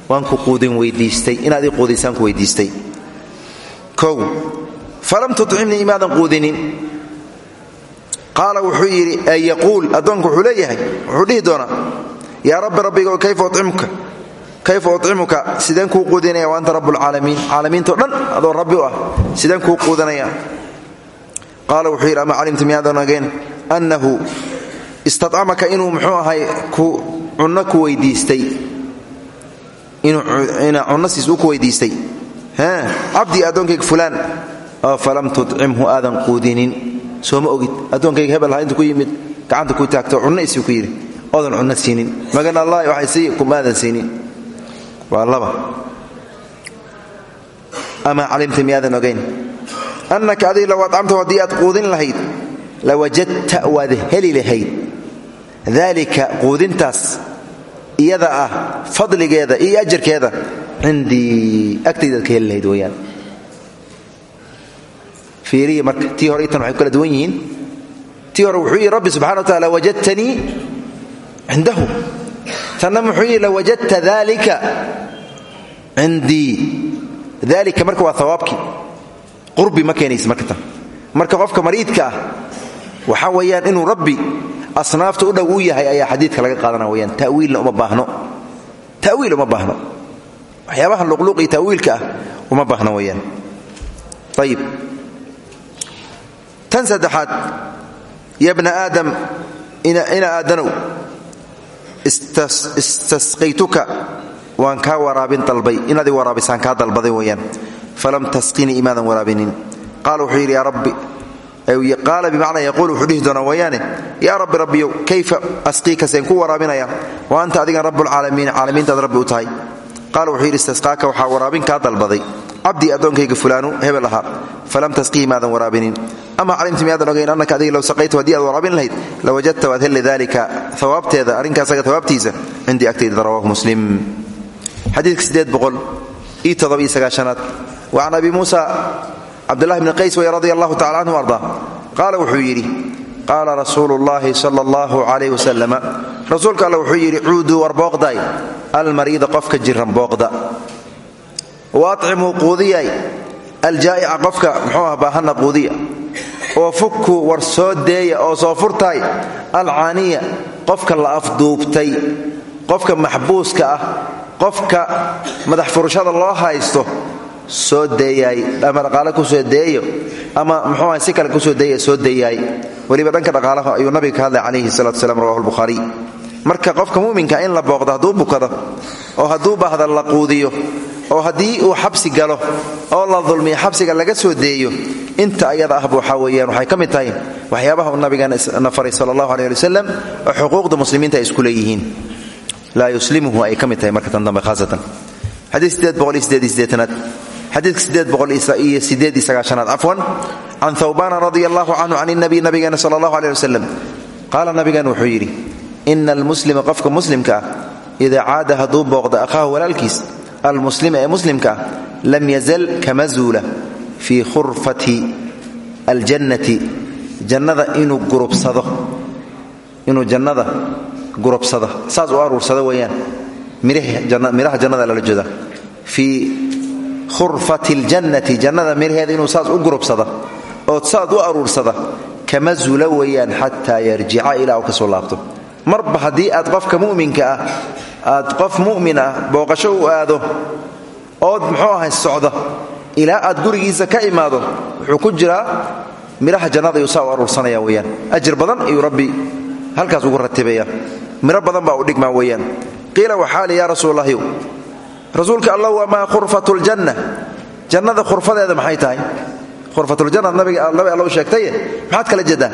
waan ku quudin weydiistay inaad iquudisaan ku weydiistay kow falam tucimnii imaadan quudinin qaala wuxuu yidhi ay yaquul addoonku wuxuu leeyahay? Wuxuu dhihi doonaa yaa rabbi rabbigo kayfa ucimuka kayfa ucimuka sideen kuu quudinaya wa anta rabbulcaalamiin caalamiintao dhan adoo rabbi u ah. Sideen kuu quudinaya. Qaala wuxuu yidhi ama calimta miyaadan ageen annahu istacamaka inuu muxuu ahay cunno ku weydiistay? Cunnasiis uu ku weydiistay? Cabdii addoonkayga fulaan. Oo falam tudcimhu aadan quudinin sooma ogid. Addoonkayga hebel ha intu ku yimid gacanta ku taagto cunno isii ku yidhi oodan cunno siinin. Magan allahi waxay sii kumaadan siinin. Waa laba. Amaa calimta miyaadan annaka adiga low acamtahu haddii aad quudin lahayd lawajadta waad heli lahayd. Daalika quudintaas iyada ah fadligeeda iyo ajarkeeda cindii agtaydaad ka heli lahayd fiiriya marka tii hore itan waxay kala duwan yihiin. Tii hore wuxuu yidhi rabbi subxana wa taala wajadtanii cindahu. Tanna muxuu yidhi lawajadta dalika cindii. Dalika marka waa hawaabkii qurbi ma marka tan. Marka qofka mariidka ah waxa weeyaan inuu rabbi asnaafta u dhow u yahay ayaa xadiidka laga qaadana weyaan tawiilna uma baahno. Tawiil uma baahno. Waxyaabaha luqluuq iyo ah uma baahno weyaan ayib tan saddexaad ya bna aadam ina aadanow istasqaytuka waan kaa waraabin dalbay inaad i waraabisaan kaa dalbaday weyaan falam tasqinii imaadan waraabinin. Qaala wuxuu yidhi rabbi qaala bimacnaa yaquul wuxuu dhihi doonaa wayaane yaa rabbi rabbiyow kayfa asqiika seen ku waraabinaya? Wa anta adigan rabbulcaalamiin caalamiintaad rabbi u tahay. Qaala wuxuu yidhi istasqaaka waxaa waraabin kaa dalbaday cabdii addoonkayga fulaanu hebel ahaa falam tasqihi waraabinin. Ama calimta miyaadan ogayn annaka adiga low saqaytu haddii aad waraabin lahayd lawajadta waad heli dalika hawaabteeda arrinkaasaga hawaabtiisa cindii agtayda rawaahu muslim. Xadiidka sideed boqol iyo toddobiyo sagaashanaad. Wa can abi muusa cabdulahi bni qays wey radi allahu tacala canhu arda. Qaala wuxuu yidhi qaala rasuulu llaahi sala allahu calayh wasalama rasuulka alle wuxuu yidhi cuuduu war booqday almariida qofka jiran booqda wa acimuu quudiyay. Aljaa'ica qofka muxuu ah baahanna quudiya. Oo fukku war soo deeya oo soo furtaay alcaaniya qofka la afduubtay. Qofka maxbuuska ah qofka madax furashada loo haysto soo deeyaay ama dhaqaale ku soo deeyo ama muxuu si kale ku soo deeya soo deeyaay dhanka dhaqaalaha ayuu nabiga ka hadlay calayhi salatu wasalaam rawahu lbukhaariy marka qofka muminka in la booqdo hadduu bukado oo hadduu baahda la quudiyo oo haddii uu xabsi galo oo la dulmiyo xabsiga laga soo deeyo inta ayada ahba waxaa weeyaan waxay ka mid tahay waxyaabaha uu nabigeena faray sala ali xuquuqda muslimiinta isku leeyihiin. Laa yuslimuhu ay ka mid tahay marka tan dambe haasatan xadiiaad xadiidka sideed boqol iyo sideed iyo sagaashanaad cafwan can thawbana radia allahu canhu can nabiy nabigeena sala allahu aleh wasalam qaala nabigan wuxuu yidhi ina almuslima qofka muslimka ah idaa caada hadduu booqda akhaahu walaalkiis almuslima ee muslimka lam yazal kama zuula fii khurfati aljannati jannada inuu jannada gurubsado saas u aruursado weeyaan midhaha jannada lala jeeda fii khurfati ljannati jannada midhaheeda inuu saas u gurubsada ood saad u aruursada kama zula weeyaan xataa yarjica ilaa uu ka soo laabto marba aad qofka mu'minka ah aad qof mu'min ah booqasho u aado ood muxuu ahay socda ilaa aad gurigiisa ka imaado wuxuu ku jiraa midhaha jannada ayuu saa u aruursanaya weyaan ajir badan ayuu rabbi halkaas ugu ratibaya midho badan baa u dhigmaa weeyaan. Qiila waxaa li yaa rasuullahyu rasuulka alla wamaa khurfatu ljanna jannada khurfadeeda maxay tahay? Khurfatuljanna nabiga alla u sheegtaye? Maxaad kala jeedaa?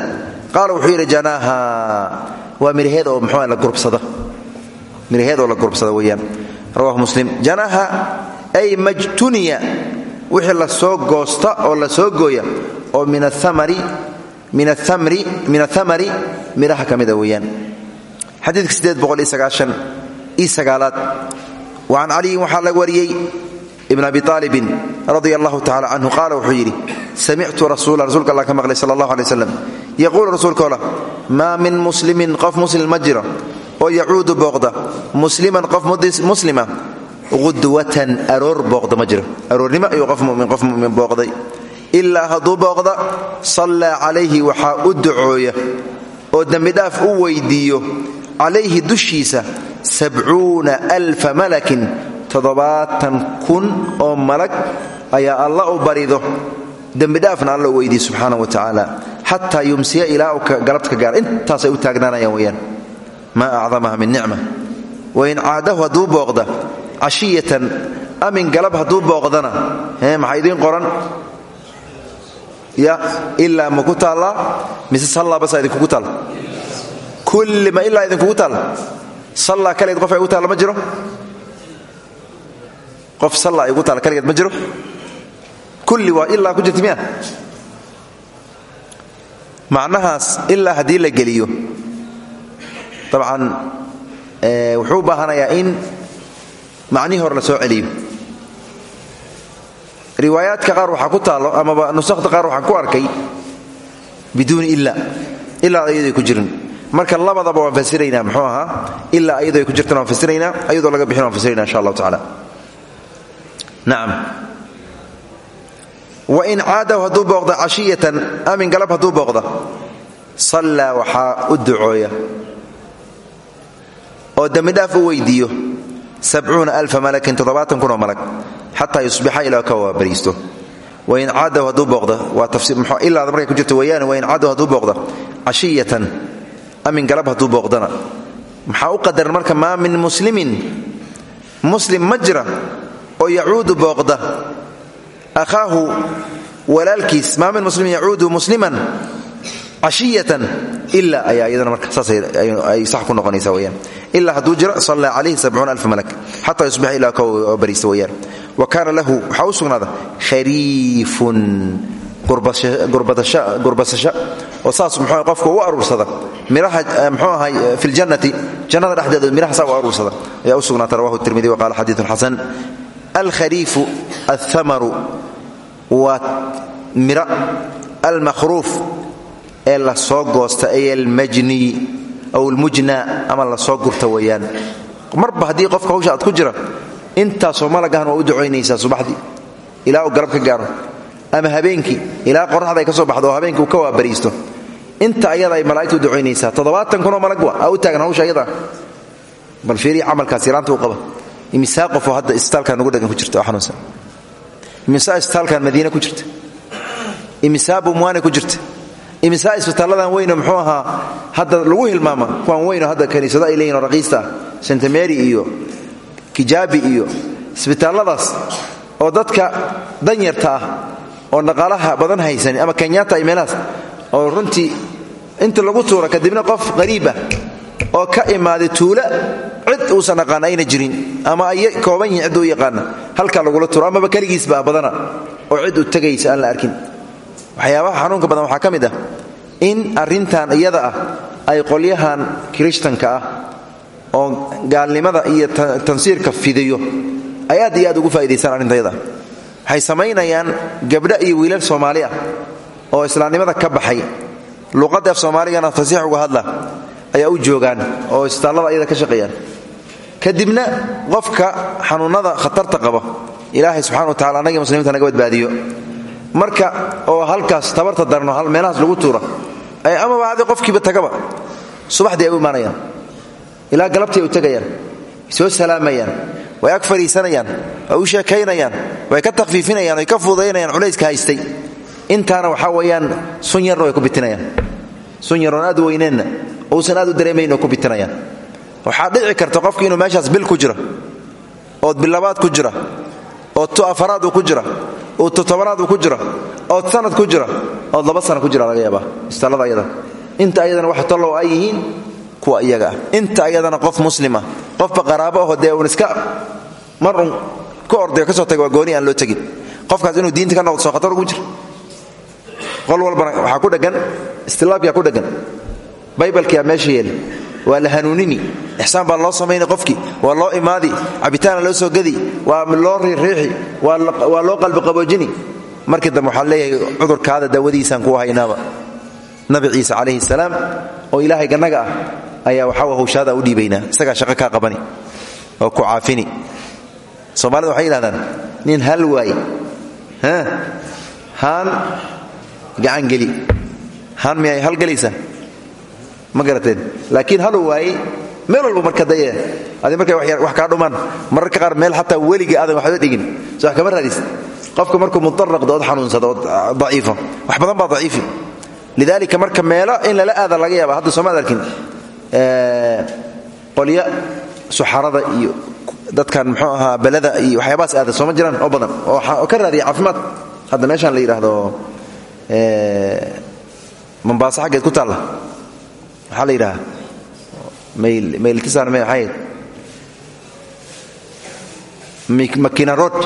Qaala wuxuu yidhi janaaha. Waa midhaheed oo mxuu la gurubsada midhaheed oo la gurubsada weeyaan. Rawahu muslim janaaha ay majtuniya wixii la soo goosta oo la soo gooya oo min athamari midhaha ka mida iyo sagaalaad wa can caliyin waxaa laga wariyey ibn abi aalibin radia allahu tacala canhu qaala wuxuu yidhi samictu rasuula rasuulka allah ka maqlay sala allah alay waslam yaquulu rasuulka ola maa min muslimin qof muslim ma oo yacuudu booqda. Musliman qof muslima qudwatan aroor booqda ma jiro. Aroornimo ayuu qof mumin booqday. Ilaa hadduu booqda sallaa calayhi waxaa u ducooya oo dembidhaaf u weydiiyo calayhi dushiisa sabcuuna alfa malakin. Toddobaatan kun oo malag ayaa alla u barido. Dembidhaafna alla u weydiiyo subxaana wa tacaala xataa yumsiya ilaa galabta ka gaara intaasay u taagnaanayaan weyaan maa acdamaha min nicma. Wain caadahu hadduu booqda cashiyatan amin galab hadduu booqdana maxaa idiin qoran? Ya ilaa ma ku taallaa mise sallaa basa idinkugu taalla? Kulli ma ilaa idinkugu taalla? Sallaa kaleed qof ay ugu taalla ma jiro? Qof sallaa ugu taalla kaligeed ma jiro? Kulli waa ilaa ku jirta miya macnahaas ilaa haddii la dabcan wuxuu u baahanayaa in macnihii hore la soo celiyo. Riwaayaadka qaar waxaa ku taallo amaba nusakda qaar waxaan ku arkay biduuni ila ilaa ayadoo ku jirin marka labadaba waan fasiraynaa muxuu ahaa ilaa ayadoo ay ku jirtana waan fasiraynaa ayadoo laga bixin waan fasirayna insha allahu tacaala. Nacam wain caadahu u ducooya oo dembidhaaf u weydiiyo kunoo malag xataa yusbixa ilaa ka waabariisto. Wain caadahu hadduu booqda waa ilaada markay ku jirto weeyaan wain caadahu hadduu booqda cashiyatan amin galab hadduu booqdana. Maxaa u qadaran marka maa min muslimin muslim ma jira oo yacuudu booqda akhaahu walaalkiis maa min muslimin yacuudu musliman cashiyatan ila ayaa iyadana marka saasay sax ku noqonaysa weyaan ilaa hadduu jiro sallaa calayhi sabcuuna alfa malak xataa yusbixa ilaa ka bariista weyaan wa kaana lahu waxaa u sugnaada khariifun gurbasasho oo saas mxuu qofka u aruursada miraha mxuu ahay fi ljannati jannada dhexdeeda miraha saa u aruursada ayaa u sugnaata rawahu tirmidi wa qaala xadiiun xasan alkhariifu althamaru waa mira almakhruuf ee la soo goosta ay almajni aw almujna ama la soo gurta weeyaan. Marba haddii qofka hawsha aad ku jira intaasoo malagahan waa u ducoynaysaa subaxdii. Ilaa uu garab ka gaaro. Ama habeenkii ilaa qoraxda ay ka soo baxdo oo habeenkii uu ka waabariisto. Inta ayada ay malaa'igtu u ducoynaysaa toddobaatan kunoo malag u taagan hawsha ayada. Bal fiiriya camalkaas yaraanta u qaba. Imisaa qofoo hadda isbitaalka nugu dhagan ku jirta oo xanuunsan. Imisaa isbitaalkan madiine ku jirta. Imisaa bumwaane ku jirta imisaa isbitaalladan weyno muxuu ahaa hadda lagu hilmaama kuwaan weyno hadda kaniisado ay leeyihiin oo raqiista santa mary iyo kijaabi iyo isbitaalladaas oo dadka danyarta ah oo dhaqaalaha badan haysan ama kenyaata ay meelahaas oo runtii inta lagu tuura kadibna qof qariib ah oo ka imaaday tuula cid uusan aqaan jirin ama ay kooban yihiin cid u yaqaana halkaa lagula tuuro amaba keligiisba badana oo cid u tegaysa aan la arkin waxyaabaha xanuunka badan waxaa ka mid ah in arrintan iyada ah ay qolyahan kirishtanka ah oo gaalnimada iyo tansiirka fidiyo ay aad iyo aad ugu faa'idaystaan arrinta iyada waxay samaynayaan gabdho iyo wiilal soomaali ah oo islaamnimada ka baxay. Luqadda af soomaaligana fasiix uga hadla ayaa u joogaan oo isbitaallada ayada ka shaqeeyaan. Kadibna qofka xanuunnada khatarta qaba ilaahay subxana wa tacala annaga muslimiinta naga badbaadiyo marka oo halkaas tabarta darno meelahaas lagu tuura amaba adi qofkiiba tagaba subaxdii ay u imaanayaan ilaa galabtii ay u tegayaan soo salaamayaan way ag fadhiisanayaan way u sheekaynayaan way ka takhfiifinayaan way ka fuudaynayaan culayska haystay. Intaana waxaa weeyaan sun yarna ku bitinayaan. Sun aad weyneenna uusan aad u dareemayn oo ku bitinayaan. Waxaa dhici karta qofki inuu meeshaas bil ku jira ood bilabaad ku jira ood tu afaraad ku jira uu ku jira ood sanad ku jira ood laba sana ku jira laga yaabaa istaalada ayada. Inta ayadana wax tollow ay yihiin kuwa iyaga ah. Inta ayadana qof muslim ah qofba qaraabo aho dee uun iska mar un ku ordayo ka soo taga waa gooni aan loo tegin. Qofkaas inuu diinta ka noqdo soo khatar ugu jira. Qol walbana waxaa ku dheggan istilaabkiyaa ku dheggan baybalkiyaa meesha yeeli waa la hanuunini. Ixsaan baa loo samayni qofkii. Waa loo imaadi. Cabitaana loo soo gadi waa loo riixriixi waa loo qalbiqaboojini markii dambe waxaa leeyahay cudurkaada daawadiisaan kuu haynaaba. Nabi ciise calayhi salaam oo ilaahay gannaga ah ayaa waxaa hawshaada u dhiibaynaa. Isagaa shaqo kaa qabani oo ku caafini. Soomaalida waxay yidhahdaan nin hal waaye haan? Gacangeli haan miyay halgelaysaa ma garateen. Laakiin halu waayey meel walba marka daye. Adi markay wax kaa dhumaan mararka qaar meel xataa weliga aadan waxba dhigin. So wax kama raadis. Qofka markuu mudaraqdo ood xanuunsado ood daciifo. Wax badan baa daciifi. Lidaalika marka meelo in lala aada laga yaaba hadda sooma adarkin qolya suxarada iyo dadkan muxuu ahaa belada iyo waxyaabahaas aada sooma jiraan oo badan oo ka raadiya caafimaad. Hadda meeshaan la yidhaahdo mombaaso xaggeed ku taalla maxaa la yidhahaa mayltisaan me maxay makina road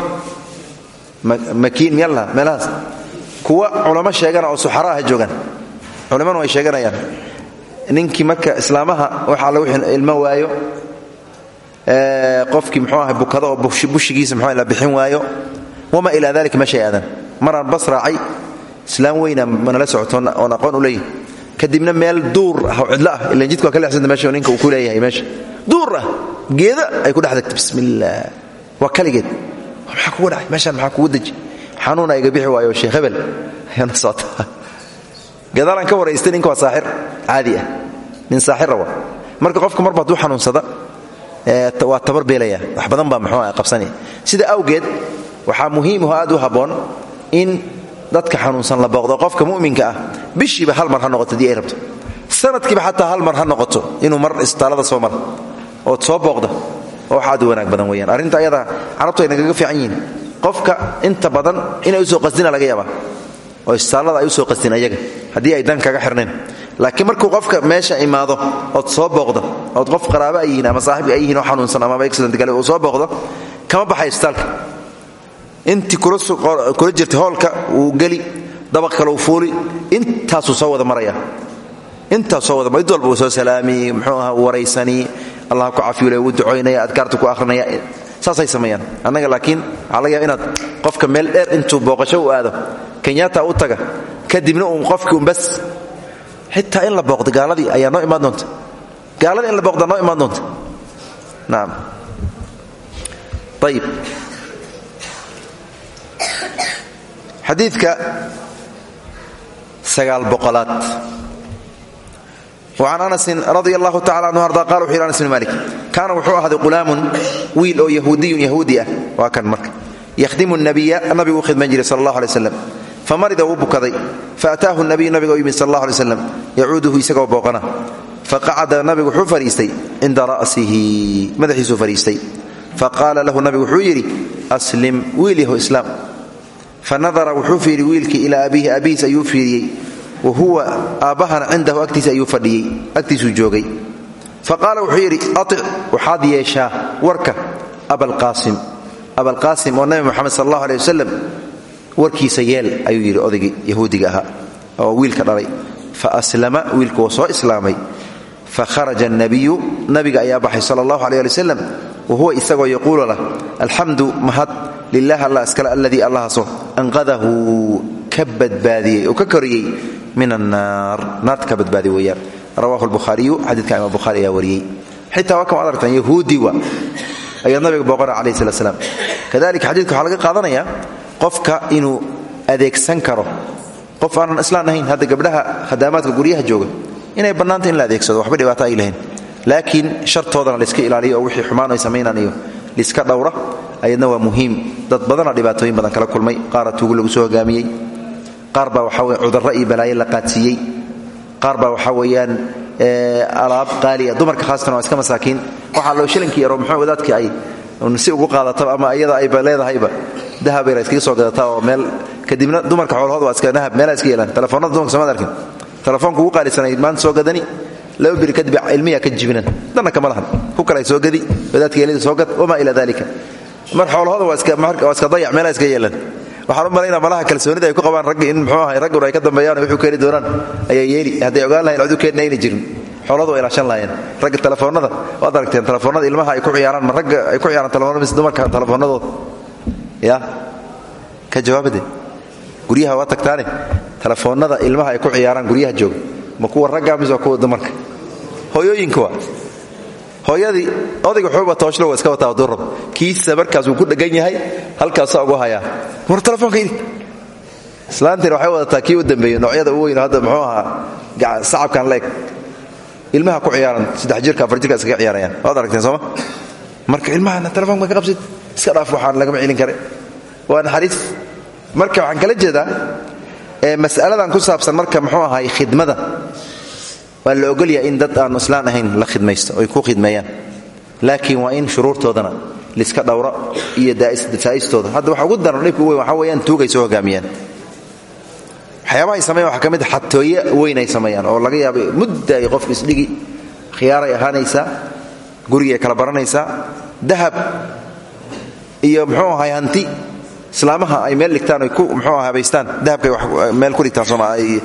makiin miyalla meelahaas. Kuwa culamo sheegana oo suxara ah joogaan culamanu ay sheeganayaan. Ninkii marka islaamaha waxa alla wixii ilmo waayo. Qofkii muxuu ahay bukado oo bushigiisa muxuu la bixin waayo. Wama ilaa dalika ma shay aadan maraan bas raacay. Islaam weyna manala socoto oon aqoon u leeyahy kadibna meel duur ah oo cidlo ah ilan jidka waa ka leexsanta meesha ninka uu ku leeyahay meesha. Duur ah. Geeda ay ku dhex degto bismillaah waa kaligeed. Maxaa kugu dhacay meeshaan maxaa kugu deji? Xanuuna iga bixi waayo sheekh hebel. Ayaana socotaa gadaalaan ka waraystay ninka waa saaxir caadi ah. Nin saaxira wa marka qofka marba hadduu xanuunsada waa tabar beelaya. Wax badan baa muxuu qabsanaya sida awgeed waxaa muhiimaho aad u habboon in dadka xanuunsan la booqdo qofka mu'minka ah bishiiba hal mar ha noqoto haddii ay rabto. Sanadkiiba xataa hal mar ha noqoto inuu mar isbitaalada soo mara ood soo booqda oo wax wanaag badan weyaan arrinta ayada carabtu ay nagaga fiican yihiin. Qofka inta badan inay u soo qasdina laga yaabaa oo isbitaallada ay u soo qasdin ayaga haddii ay dan kaga xirnayn. Laakiin markuu qofka meesha imaado ood soo booqdo ood qof qaraabo ay ama saaxibi ay xanuunsan amaba accident gale uu soo booqdo kama baxay isbitaalka intii kula jirtay hoolka wuu geli dabaq kale uu fuuli intaasuu soo wada maraya. Intaas soo wada mid soo salaami muxuu aha waraysani allah ku cafiyule wuu ducoynaya adkaarta ku akhrinaya saasay sameeyaan annaga laakiin waxaa laga inaad qofka meel dheer intuu booqasho u aado kenyatta u taga kadibna uun qofkii un bas. Xitaa in la booqdo gaaladii ayaa noo imaan doonta. Gaaladii in la booqdaa noo imaan doonta. Nacam ayib xadiidka sagaal boqolaad. وcan anasin radi allahu tacala anhu arda qala wuxu bn malik kaana wuxuu ahaaday qulaamun wiil oo yahuudiyun yahuudi ah. Kan marka. Yakhdimu nabiya nabigu u khidman jiray sal allah alay slam famarida wuu bukaday faataahu nabiyu nabiga u yimid sal allah alay slam yacuuduhu isagoo booqana. Faqacada nabigu wuxuu fadhiistay cinda ra'sihi madaxiisuu fadhiistay faqaala lahu nabigu wuxuu yidhi aslim wiil yahu islaam fanadara wuxuu fiiriyey wiilkii ilaa abiihi abihiis ayuu fiiriyey. Wa huwa aabbahana cindahu agtiisa ayuu fadhiyey agtiisuu joogay. Faqaala wuxuu yidhi aic waxaad yeeshaa warka abalqaasim abalqaasim oo nabi moxamed sal allahu aleh wasalam warkiisa yeel ayuu yidhi odaygii yahuudiga ahaa oo wiilka dhalay. Fa aslama wiilku wuu soo islaamay. Fa ayaa baxay sala allahu aleh ali wasalam wa huwa isagoo yaquulu lah alxamdu mahad lilah allah iskale alladii allahaaso anqadahu ka badbaadiyey oo ka koriyey min annaar naarta ka badbaadiy weeyaan rawahu lbukhaariyu xadiidka imaam buhari ayaa wariyey xitaa waa kama ad argtaan yahuudi wa ayaa nabiga booqana calayh slat slam kadalika xadidka waxaa laga qaadanaya qofka inuu adeegsan karo qof aanan islaan ahayn hadda gabdhaha khadaamaadka guryaha jooga inay bannaanta in la laakiin shartoodana layska ilaaliyo oo wixii xumaan ay samaynaan iyo liska dhowra ayadna waa muhiim. Dad badana dhibaatooyin badan kala kulmay qaara tuugu lagu soo hogaamiyey qaar baa waxaa weye cudurro iyo la qaadsiiyey qaar baa waxaa weeyaan alaab qaaliya dumarka haasatan waa iska masaakiin. Waxaa loo shilinkii yaro muxuu wadaadkii ay si ugu qaadataba ama iyada ayba leedahayba dahab yara iskaga soo gadataa oo meel kadibna dumarka xoolahooda waa iska dahab meelaha iska yeelaan. Telefoonada dumarka somaad arkin. Telefoonka ugu qaalisanayd maanta soo gadani laba biri kadib ilmiyaa ka jibinan dhanna kama lahan. Ku kale soo gadi wadaadka yeelida soo gad wamaa ilaa dalika mar xoolahooda waa iska dayac meelaha iska yeelaan. Waxaan u malaynaa malaha kalsoonida ay ku qabaan ragga in muxuu ahay ragguna ay ka dambeeyaan wuxuu keeni doonaan. Ayaa yeeli. Hadday ogaan lahayn coduu keenina ayna jirin. Xooladu waa ilaashan lahaayeen. Ragga telefoonada waad aragteen telefoonada ilmaha ay ku ciyaaraan ma ay ku ciyaaraan telefoonada mise dumarka telefoonadooda. Ya? Ka jawaabade guryaha waa tagtaane. Telefoonada ilmaha ay ku ciyaaraan guryaha jooga ma kuwa ragga mise kuwa dumarka. Hooyooyinka waa. Hooyadii odayga xuuba tooshlo waa iska wataa durab kiisa markaas wuu ku dhegan yahay halkaasaa ugu hayaa. War telefoonka idi islaantiina waxay wadataa kii u dambeeyey noocyada u weyn hadda muxuu ahaa sacabkan leeg. Ilmaha ku ciyaaran saddex jirka afar jirka ciyaarayaan. Waad aragteen sooma marka ilmahana telefonka ma qabsid. Iska dhaaf waxaan lagama celin kare waa naxariis. Marka waxaan kala jeedaa mas'aladan ku saabsan marka muxuu ahay khidmada waa la ogolyahay in dad aan islaan ahayn la khidmaysto oy ku khidmeeyaan laakiin waa in shuruurtoodana liska dhowro iyo daa'istooda. Hadda waxa ugu daran dhibka weyn waxaa weeyaan tuugay soo hogaamiyaan. Waxyaabahay sameyan waxaa ka mid a xatooye weyn ay sameeyaan oo laga yaaba mudda ay isdhigi khiyaaray ahaanaysaa gurigay kala baranaysaa dahab iyo muxuu ahay hanti islaamaha ay meel dhigtaan ay ku muxuu habaystaan. Dahabkay meel ku dhigtaan sooma ay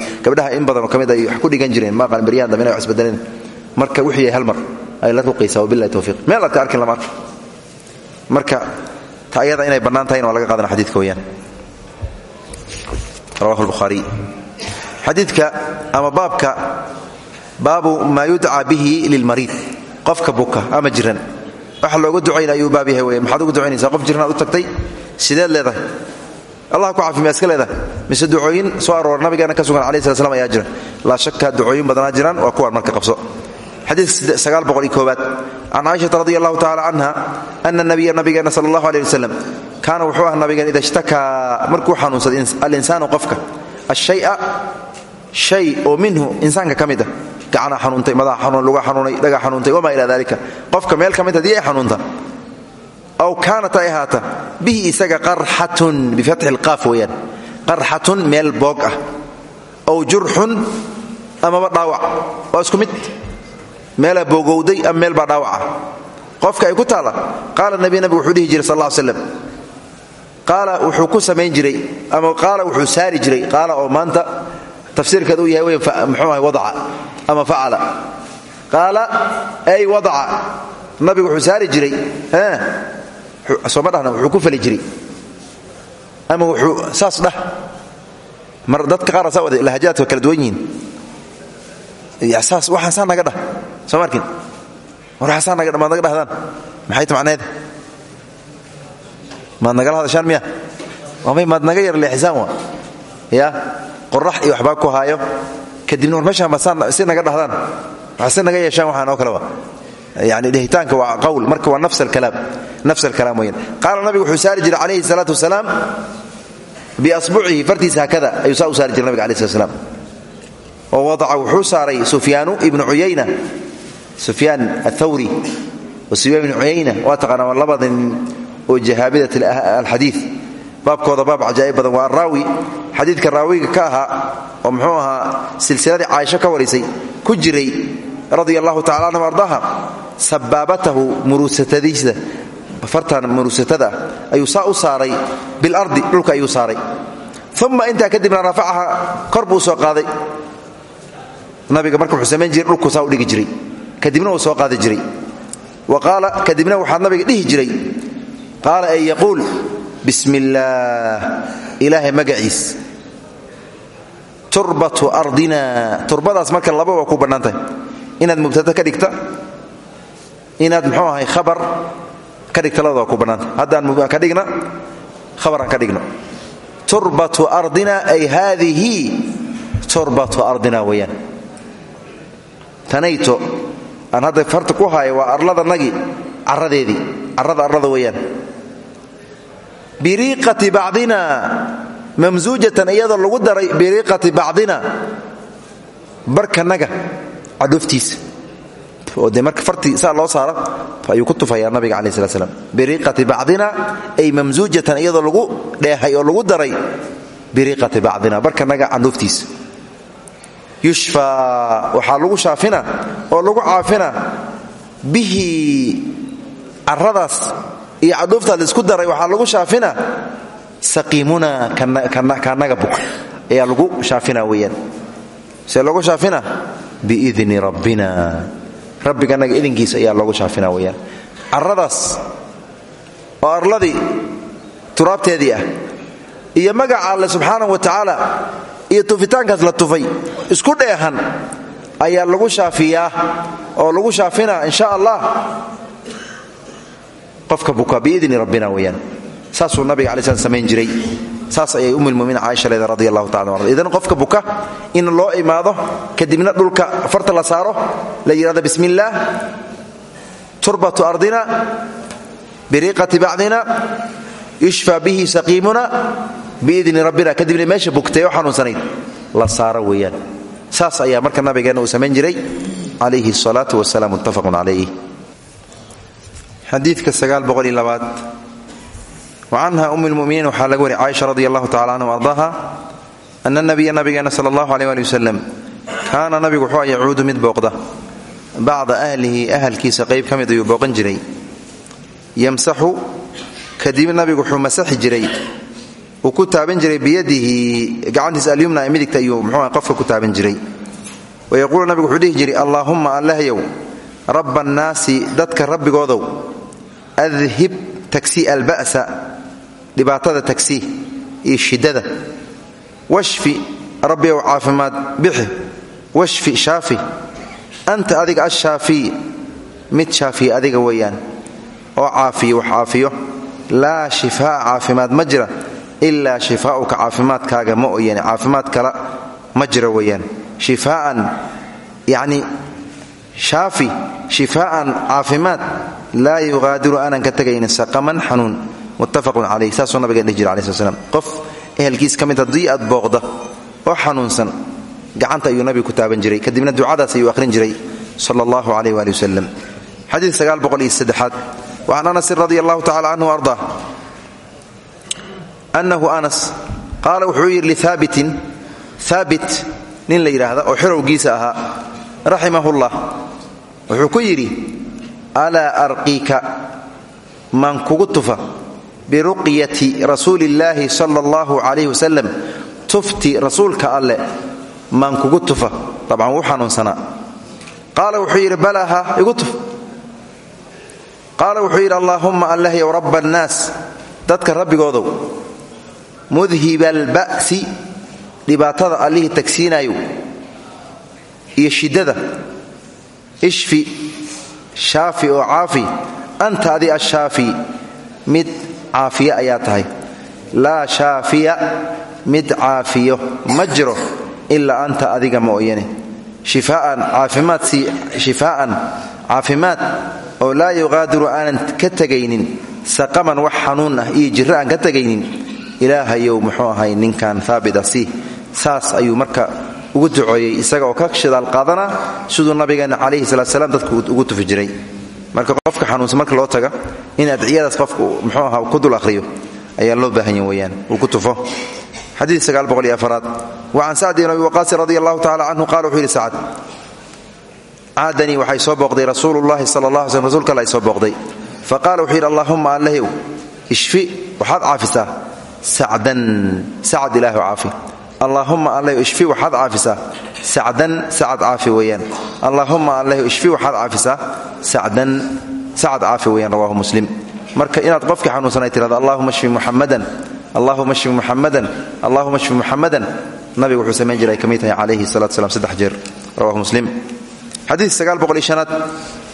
in badan oo ka mid ay wax ku dhigan jireen. Maaqaan beryahan dambe inay wax isbedeleen marka wixii hal mar ay la ruqaysaa wabillahi tawfiiq. Meel aad ka arkin lama marka ta inay bannaan tahayna waa laga qaadana xadiidka weeyaan. Rawahu lbukhaariy xadiidka ama baabka baabu maa yudcaa bihi lilmariid. Qofka buka ama jiran waxa looga ducayna ayuu baab maxaad ugu ducaynaysaa qof jiranaad u tagtay sideed leedahay. Allah ku caafimaad iska leedahay. Mise ducooyin soo aroor nabigeena ka sugan alayh slat slam ayaa jira. Laa shaka ducooyin badanaa jiraan waa kuwaan marka qabso. Xadiidka sagaal boqol iyo koobaad can caaishata radi allahu tacala canha ana nabiya nabigeena sala allahu aleh wasalam kaana wuxuu ah nabigeen ida ishtakaa markuu xanuunsaday alinsaanu qofka. Ashaya shay oo minhu insaanka ka mid ah. Xanuuntay madaxa xanuun luga xanuunay dhaga xanuuntay wamaa ilaa dalika qofka meel ka mid haddii ay xanuunta aw kaanat ay ahaata. Bihi isaga qarxatun bifatxi lqaaf weeyaan. Qarxatun meel boog ah. Aw jurxun amaba dhaawac. Waa isku mid. Meelaa boogowday ama meel baa dhaawac ah. Qofka ay ku taalla qaala nabi nabigu wuxuu dhihi jiray sal lla slam qaala wuxuu ku samayn jiray ama qaala wuxuu saari jiray. Qaala oo maanta tafsiirkeeda uu yahay wey muxuu ahay wadaca ama facala jiray sooma dhahna wuxuu ku fali jiray. Ama wuxuu saas dhah. Mar dadka qaar saa wada lahajaadka kala duwan yihiin. Saas waxaan saa naga dhah. Soo ma arkin? War naga maad naga dhahdaan? Maxay ta macneeda maad nagala hadashaan miya? Amay maad naga yar leexisaan wa? Ya qorax iyo waxbaa ku haayo. Kadibna war meeshaan maad si naga dhahdaan. Waxaa si naga yeeshaan waxaan oo kale yani dhehitaanka waa qawl marka waa nafs alkalaam nafs alkalaam weyaan qaala nabigu wuxuu saari jiray calayhi salaatu wasalaam biasbucihi fartiisa hakada ayuu saa u saari jiray nabiga alai slat slam oo wadaca wuxuu saaray sufyaanu ibnu cuyayna sufyaan athawri wa sufyaan ibnu cuyayna waa taqaanaa waa labada nin oo jahaabidat ka ahaa ku jiray radia allahu tacala anhu ardaaha sabaabatahu muruusatadiisa fartan muruusatada ah ayuu saa u saaray bilardi dhulka ayuu saaray. Uma intaa kadibna rafacaha kor buu soo qaaday. Nabiga marka wuxuu samayn jiray dhulku saa u dhigi jiray. Kadibna uu soo qaadi jiray. Wa qaala kadibna waxaa nabiga dhihi jiray. Qaala ay yaquul bismi illaah ilaahay magaciis. Laba waa ku bannaan tahay inaad mubtada ka dhigta inaad muxuu ahay khabar ka dhigta labada waa ku bannaanta haddaan ka dhigna khabaran ka dhigno. Turbatu ardina ay haadihi turbatu ardina weeyaan. Tanayto aan hadda farta ku haayo waa arladanagii caradeedii carrada arlada weeyaan. Biriiqati bacdina mamsuujatan iyadoo lagu daray biriiqati bacdina barkanaga cadhuftiisa oo dee marka saa loo saaro ayuu ku tufayaa nabiga calaih slat slam biriiqati ay mamsuujatan iyadoo lagu dheehay oo lagu daray. Biriiqati bacdina barkanaga cadhuftiisa yushfaa waxaa lagu shaafina oo lagu caafina bihi caradaas iyo cadhuuftaa la isku daray. Waxaa lagu shaafina saqiimuna kaanaga buka ayaa lagu shaafina weyaan see loogu shaafina biidni rabbina. Rabbiganaga idinkiisa ayaa loogu shaafina weyaan caradaas oo arladii turaabteedii ah iyo magaca alle subxaanahu wa tacaala iyo tufitaankaas la tufay isku dheehan ayaa lagu shaafiyaa oo lagu shaafina insha allah. Qofka buka biidni rabbina weyaan saasuu nabiga alai slam samayn jiray saas ayay umulmuminiin caaisha leeda radi allahu tacala an idan qofka buka in loo imaado kadibna dhulka farta la saaro la yidhahdo bismi illaah turbatu ardina biriiqati bacdina yushfa bihi saqiimuna biidni rabbina. Kadibna meesha bugtay oo xanuunsanayd la saaro weeyaan. Saas ayaa marka nabigeenna uu samayn jiray calayhi asalaatu wasalaam muttafaqun calayh xadiidka aaaad wacanha um lmuminiin waxaa laga wari caaisha radi allahu tacala anhu ardaaha ana nabiya nabigeena sala allahu aleh ali wasalam kaana nabigu wuxuu yacuudu mid booqda. Bacda ahlihi ahalkiisa qayb ka mid ayuu booqan jiray. Yamsaxu kadib nabigu wuxuu masaxi jiray. Uu ku taaban jiray biyadihi gacantiisa alyumna ee midigta ayuu mxuu qofka ku taaban jiray. Wayaquulu nabigu wuxuu dhihi jiray allaahumma allahyow rabba annaasi dadka rabbigoodow adhib tagsi alba'sa dhibaatada tagsi iyo shiddada. Washfi rabbiyow caafimaad bixi. Washfi shaafi. Anta adiga ashaafiy mid shaafiya adiga weeyaan oo caafiyo wax caafiyo. Laa shifaa'a caafimaad ma jira ilaa shifaa'uka caafimaadkaaga ma oyane caafimaad kala ma jira weeyaan. Shifaa'an yacni shaafi shifaa'an caafimaad laa yuqaadiru aanan ka tegaynin saqaman xanuun muttafaqun calayh saasuu nabiga dhihi jira alai sl qof ehelkiis ka mid haddii aad booqda oo xanuunsan gacanta ayuu nabiga ku taaban jiray kadibna ducadaas ayuu akhrin jiray sala allahu calayh waali wasalam xadiid sagaal boqol iyo saddexaad. Wacan anasin radi allahu tacala canhu ardaa annahu anas qaala wuxuu yidhi liaabitin haabit nin la yidhaahda oo xirowgiisa ahaa raximahullah wuxuu kugu tufa biruqyati rasuuli illaahi sala allahu calayh wasalam tufti rasuulka alle. Maan kugu tufa. Dabcan wuu xanuunsanaa. Qaala wuxuu yidhi balaaha igu tuf. Qaala wuxuu yidhi allaahumma allahyow rabba annaas dadka rabbigoodow mudhiba alba'si dhibaatada allihii tagsiinayo iyo shiddada ishfi shaafi oo caafi anta adi ashaafi mid caafiya ayaa tahay. Laa shaafiya mid caafiyo. Ma jiro ilaa anta adiga mooyane. Shifaa'an caafimaad oo laa yuqaadiru aanan ka tegaynin saqaman wax xanuun ah iyo jirro aan ka tegaynin ilaahayow muxuu ahay ninkan haabita si saas ayuu marka ugu ducooyey isaga oo ka shidaal qaadana siduu nabigeena calayhi salaatsalaam dadku ugu tufi jiray. Marka qofka xanuunsan marka loo taga in adciyadaas qofku muxuu ahaa ku dul akhriyo ayaa loo baahanya weyaan uu ku tufo. Xadiid aad wacan sacd ibn abi waqaasin radi allahu tacala canhu qala wuxuu yidhi sacad caadanii waxay soo booqday rasuulu llahi sala allah slm fa qaala wuxuu yidhi allahumma allahw ishfi waxaad caafisaa sacdan sacad ilaahu caafi. Allaahumma allahw ishfi waxaad caafisaa sacdan sacad caafi weeyaan. Allaahumma allahw ishfi waxaad caafisaa sacdan sacad caafi weeyaan rawahu muslim. Marka inaad qofkii xanuunsan ay tirahdo allahuma shfi muxamadan allahuma shfi muxamadan allahuma shfi muxamadan nabigu wuxuu samayn jiray ka mid tahay salatu slam saddex jeer rawahu muslim. Xadiid aad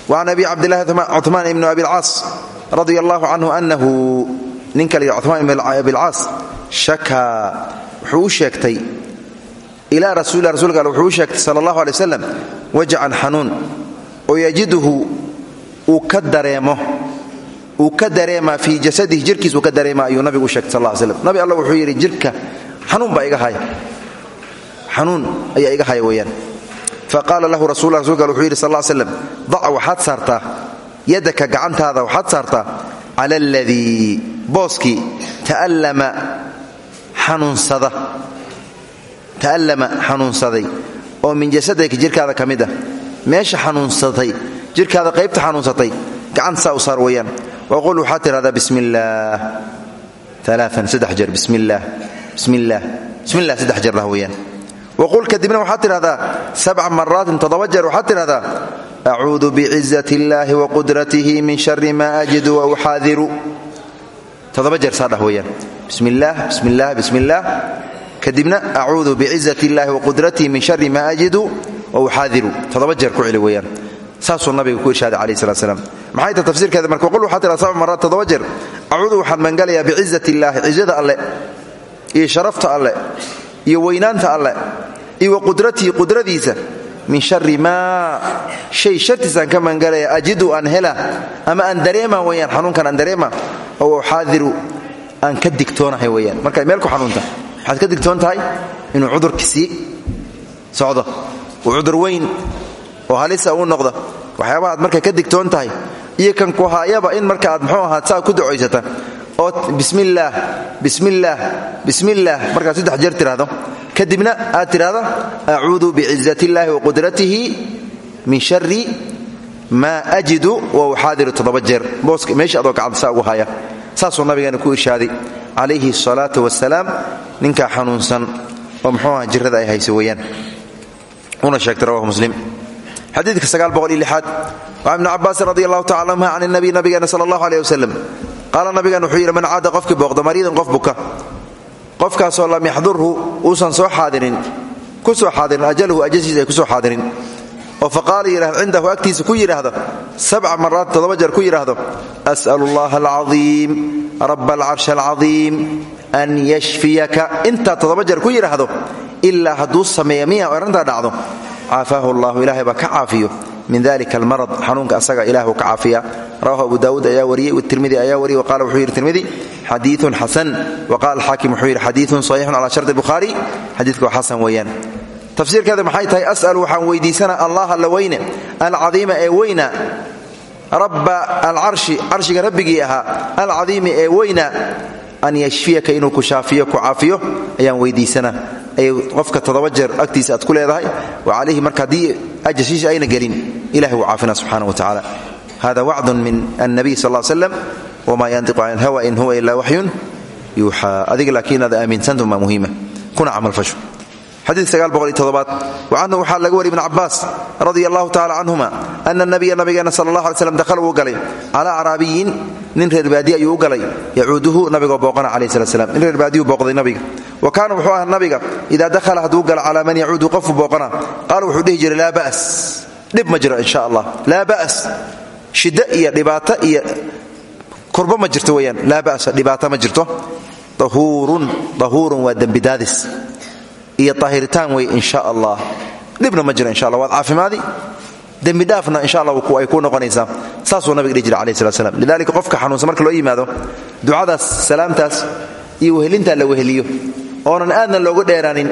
wacan abi cabdilahi cumaan ibni abilcaas radia allahu canhu anahu ninka la cumaan ibn abilcaas shakaa wuxuu sheegtay ilaa rasuulilah rsulka alle wuxuu sheegtay sala allahu alay wasalam wajacan xanuun uu ka dareemo uu ka dareemaa fii jasadihi jirkiis uu ka dareema ayuu nabigu u sheegtay sal ly slam nabi alla wuxuu yidhi jirka xanuun baa iga haya xanuun ayaa iga haya weeyaan. Faqaala lahu rasul rasulka alle wuxuu yidhi sal ll slam dac waxaad saartaa? Yadaka gacantaada waxaad saartaa? Cala aladii booskii ta'allama xanuunsada. Ta'allama xanuunsaday. Oo min jasadayka jirkaada ka mid ah meesha xanuunsatay jirkaada qaybta xanuunsatay gacanta saa u saar weeyaan. Waqul waxaad tidhahdaa bismi illaah alaaan saddex jeer bismi illaah bismi illaah bismi illah saddex jeer lah waqul kadibna waxaad tidhahdaa sabca maraatin toddoba jeer waxaad tidhahdaa acuudu bicizat illaahi wa qudratihi min shari ma ajidu wa uxaadiru. Toddoba jeer saa dhah weeyaan. Bismi illaah bismi illaah bismi illaah kadibna acuudu bicizat illaahi wa qudratihi min shari ma ajidu wa uxaadiru. Toddoba jeer ku celi saasuu nabiga ku irshaaday calayhi salatu salaam. Maxay tahay tafsiirkeeda marka qul waxaa tiraa sabca maraat toddoba jeer acuudu waxaan mangalayaa bicizat illaahi cizada alle iyo sharafta alle iyo weynaanta alle iyo wa qudratihi min shari maa shay shartiisaan ka mangalaya ajidu aan hela ama aan dareema weyaan xanuunkan aan dareema oo uxaadiru aan ka digtoonahay weyaan marka meel ku xanuunta waxaad ka digtoon tahay inuu cudurki sii socdo uu cudur weyn oo halisa uu noqdo waxyaabaha aad marka ka digtoon tahay iyo kan ku haayaba in marka aad muxuu ahaad saa ku ducaysata oo bismillaah bismillaah bismillaah markaad saddex jeer tidhaahdo kadibna aad tidhahdo acuudu bicizat illaahi wa qudratihi min shari maa ajidu wa uxaadiru toddoba jeer. Meesha adoo gacanta saa ugu haya saasuu nabigeena ku irshaaday calayhi asalaatu wasalaam ninkaa xanuunsan oo muxuu aha jirrada ay hayso weeyaan. Una sheegtay rawahu muslim xadiidka aad an ibni cabaasin radi allahu tacala anhuma can nabiy nabigeena sala allahu aleh wasalam qaala nabigan wuxuu yidhi man caada qofkii booqda mariidan qof buka. Qofkaasoo lam yaxdurhu uusan soo xaadirin ku soo xaadirin ajaluhu ajasiisa ay ku soo xaadirin oo faqaala yidhahdo cindahu agtiisa ku yidhaahdo sabca maraat toddoba jeer ku yidhaahdo as'alu allaha alcadiim raba alcarshi alcadiim an yashfiyaka. Intaa toddoba jeer ku yidhaahdo caafaahu allahu ilaahay baa ka caafiyo min dalika almarad xanuunka asaga ilahu ka caafiya. Rawahu abu daawuud ayaa wariyey tirmidi ayaa wariyey waqala wuxuu yidhi tirmidi xadiiun xasan. Waqala alxaakim wuxuu yidhi xadiiun saxiixun cala sharti bukhaari xadiidka waa xasan weeyaan. Tafsiirkeeda maxay tahay? As'alu waxaan weydiisana allaha la weyne alcadiima ee weyna rabba an yashfiyaka inuu ku shaafiyo ku caafiyo ayaan weydiisana. Ay qofka toddoba jeer agtiisa aad ku leedahay wa calayhi marka haddii ajashiisha ayna gelin ilahi wuu caafina subxana wa tacala hada wacdun min annabiy sal l slam wma yantiqu can ilhawa in huwa ilaa waxyun yuuxaa adiga laakiin aad aaminsantum baa muhiima. Kuna camalfasho wacanhu waxaa laga wariy ibn cabaas radia allahu tacala canhuma ana nabiya nabigeena sal allah alay slam dahala wuu galay calaa acraabiyin nin reer baadiye ayuu u galay. Yacuuduhu nabigoo booqana salat slam nin reer baadiyu booqday nabiga. Wa kaana wuxuu ahaa nabiga idaa dakhala hadduu gala calaa man yacuudu qofuu booqana. Qaala wuxuu dhihi jiray laa ba'as. Dhib ma jiro insha allah. Laa ba'as. Shiddo iyo dhibaato iyo kurba ma jirto weyaan laa ba'sa dhibaato iyo ahiritaan wey insha allah. Dhibna ma jiro insha alla waad caafimaadi? Dembidhaafna insha alla ay ku noqonaysaa. Saasuu nabiga dhihi jira alayh slat lidalika qofka xanuunsan marka loo yimaado ducadaas salaamtaas iyo wehelintaa la weheliyo oonan aadna looga dheeraanin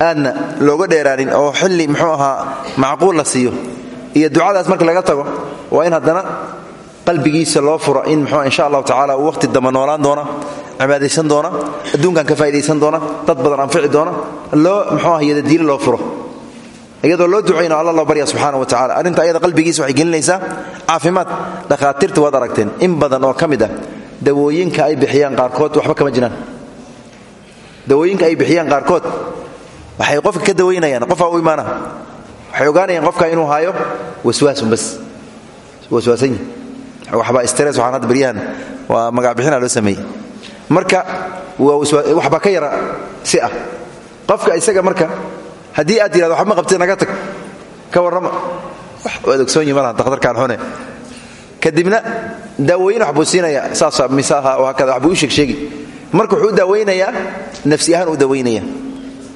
aadna looga dheeraanin oo xilli muxuu ahaa macquul la siiyo iyo ducadaas marka laga tago waa in haddana qalbigiisa loo furo in muxuu insha allahu tacala uu waqhti damba noolaan doona cibaadaysan doona adduunkan ka faa'idaysan doona dad badan anfici doona loo muxuu ah yadadiilo loo furo. Iyadoo loo ducayno alla loo barya subxaana wa tacala arrinta ayada qalbigiisa waxay gelinaysaa caafimaad dhakhaatiirta waad aragteen. In badan oo ka ah dawooyinka ay bixiyaan qaarkood waxba kama jiraan dawooyinka ay bixiyaan qaarkood waxay qofka ka dawaynayaan qofaa u imaana. Waxay ogaanayaan qofka inuu haayo waswaasun bas. Waswaasan waa magacbixina loo sameeyey. Marka waxba ka yara si ah. Qofka isaga marka haddii aad tirado waxba ma naga tag. Ka warrama. Waad ogsoon yihi malaha dakhtarkaan xune kadibna daawooyin wax siinaya saasa misaaha waa kada wax buu u sheegsheegi. Marka wuxuu u nafsi ahaan u dawaynaya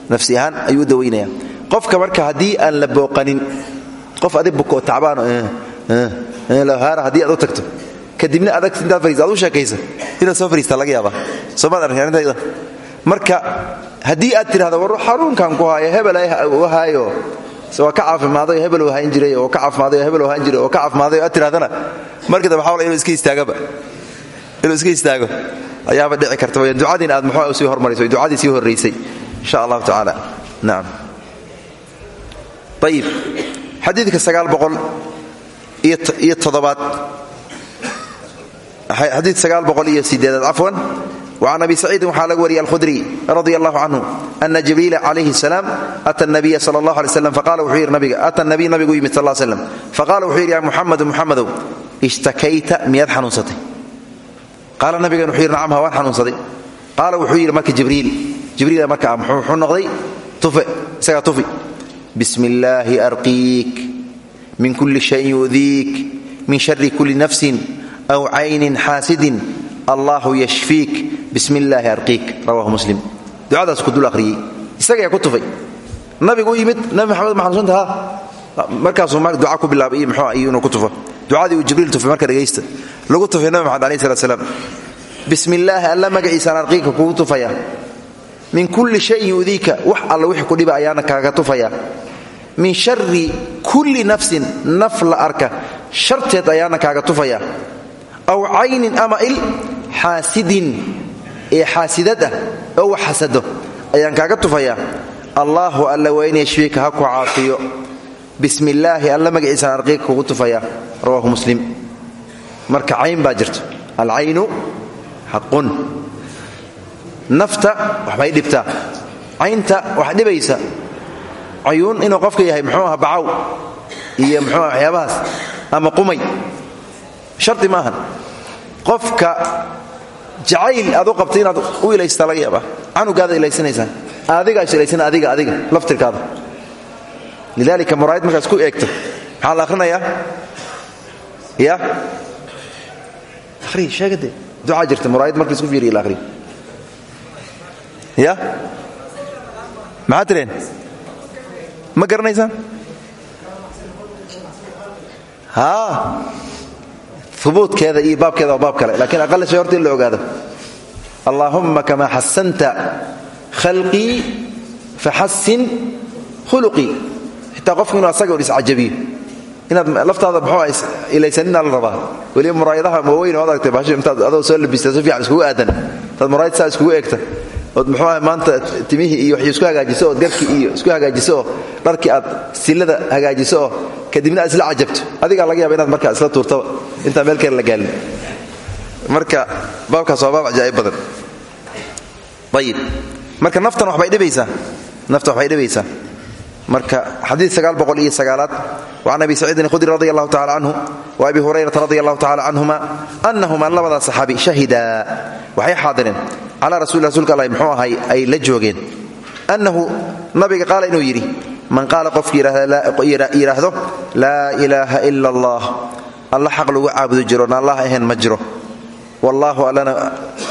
nafsi ahaan ayuu u dawaynaya qofka marka haddii aan la booqanin qof adig bukoo tacbaano haara haddii aad u tagto. Kadibna adag intaad fariis aad u sheekaysa inaad soo fariista laga yaaba soomaad arrintayda marka haddii aad tidhahdo war xanuunkan ku haayo hebel haayo. Waa ka caafimaaday hebel hayn jiray oo ka caafimaaday hebel hayn jiray oo ka caafimaaday aad tidhahdana. Marka dambe waxaa inuu iska istaagaba inuu iska istaago. Ayaaba dhici karta wayaan ducadiina aad muxuu sii hormarayso ducadii sii horraysay insha allahu tacaala. Nacam ayib xadiidka sagaal iyo toddobaad. Xadiid sagaal boqol iyo sideedaad cafwan وcan abi saciidin waxaa laga wariyay alkhudri radi allahu canhu ana jibriila calayhi salaam ata nabiya sal allah alay slam faqala wuxuu nabiga ata nabiy nabigu yimid sal slam faqala wuxuu ya muxamadu muxamadow ishtakayta miyaad xanuunsatay? Qaala nabigan wuxuu yidhi nacamha waan xanuunsaday. Qaala wuxuu yidhi marka jibriil jibriila muxuu noqday? Tufe isagaa tufi. Bismi illaahi min kulli shayin yudiik min shari kulli nafsin aw caynin xaasidin allahu yashfiik bismi illaahi arqiik rawahu muslim. Ducadaas ku dul akhriyey isagayaa ku tufay. Nabigu u yimid nabi maxamed ma xanuunsanta ha markaasuu duca ku bilaabay muxuu iyo inuu ku tufo. Ducadii uu jibriil tufay marka dhegaysta. Lagu tufay nabi maxamed alayh salat slam bismi illaahi alla magaciisaan arqiika kugu tufaya. Min kulli shayin yudiika wax alla min shari kulli nafsin naf la arka. Sharteed ayaana kaaga tufaya. Aw caynin ama il xaasidin. Ee xaasidad ah oo wax xasado. Ayaan kaaga tufaya. Allaahu alla waa in yashfiika ha ku caafiyo. Bismi illaahi alla magaciisaan arqiiga kugu tufaya. Rawaahu muslim. Marka cayn baa jirto. Alcaynu xaqun nafta waxbay dhibtaa. Caynta wax dhibaysa cayuun inuu qofka yahay muxuu aha bacaw iyo muxuu aha waxyaabahaas ama qumay. Shardi maahan qofka jacayl aad u qabtay inaad u ilaystaa laga yaaba canugaada ilaysanaysaa adigaa is ilaysana adiga adiga laftirkaada. Lidaalika muraayad markaas ku eegto. Maxaa la akhrinayaa ya? Akhri sheegade ducaa jirta muraayad marka isku fiiriya la akhriyo. Ya? Tireen ma garanaysaan ubuudkeeda iyo baabkeeda waa baab kale lakiin aqal shay horta in ogaado. Allaahumma kama xasanta khalqii faxasin khuluqii xitaa qofku inuu asaga iscajabiyo. Inaad laftaada muxuu ilaysanina la rabaa. Weliba muraayadaha oo adagtay bashi intaad adoo soo labista si fiican iskugu aadan. Intaad muraayad saa iskugu ood muxuu aha maanta timihii iyo waxii isku hagaajiso ood garkii iyo isku hagaajiso oo aad sillada hagaajiso oo kadibna aad isla cajabto. Adigaa laga yaaba inaad markaa isla tuurtaba intaan meel kale la gaalin. Marka baabkaas waa baab cajaa'ib badan. Ayib marka naftan waxbay dhibaysaa. Nafta waxbay dhibaysaa. Marka xadiid sagaal boqol iyo sagaalaad wacan abi saciidin khudri radi allahu tacala wa abi hurayrata radi allahu tacala canhuma anahuma labadaa saxaabi shahidaa waxay xaadireen calaa rasuli rsulka allah muxuu ahay ay la joogeen. Annahu nabiga qaala inuu yidhi man qaala qofki yidhaahdo laa ilaaha ila allah alla xaq lagu caabudo jiro na allah ahayn ma jiro. Wallaahu allana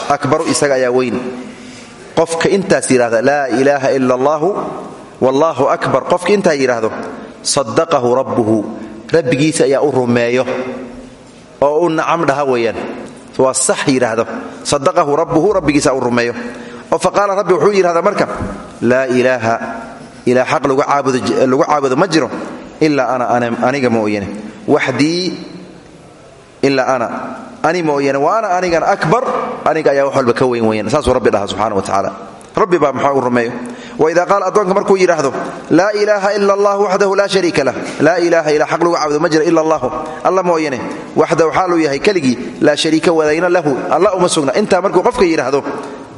akbaru isaga ayaa weyn. Qofka intaas yidhahda laa ilaaha ila allaahu wallaahu akbar. Qofka intaa yidhaahdo sadaqahu rabbuhu. Rabbigiisa ayaa u rumeeyo oo u nacam dhaha weeyaan waa sax yidhaahdo sadaqahu rabbuhu rabbigiisa u rumeeyo. Oo fa qaala rabbi wuxuu yidhahdaa marka laa ilaaha ilaa xaq lagu caabudo ma jiro ilaa ana aniga mooyane. Waxdii ilaa ana ani mooyane wa ana anigana akbar aniga ayaa wax walba ka weyn weyan saasuu rabbi dhaha subxana wa tacaala rabbi baa maxaa u rumeeyo. Waidaa qaala addoonka markuu yidhaahdo laa ilaaha ila allah waxdahu laa shariika lah. Laa ilaaha ilaa xaq lagu caabudo ma jira ila allahu. Alla mooyane yahay keligii laa shariika wadayna lahu. Alla uma sugna. Intaa markuu qofka yidhaahdo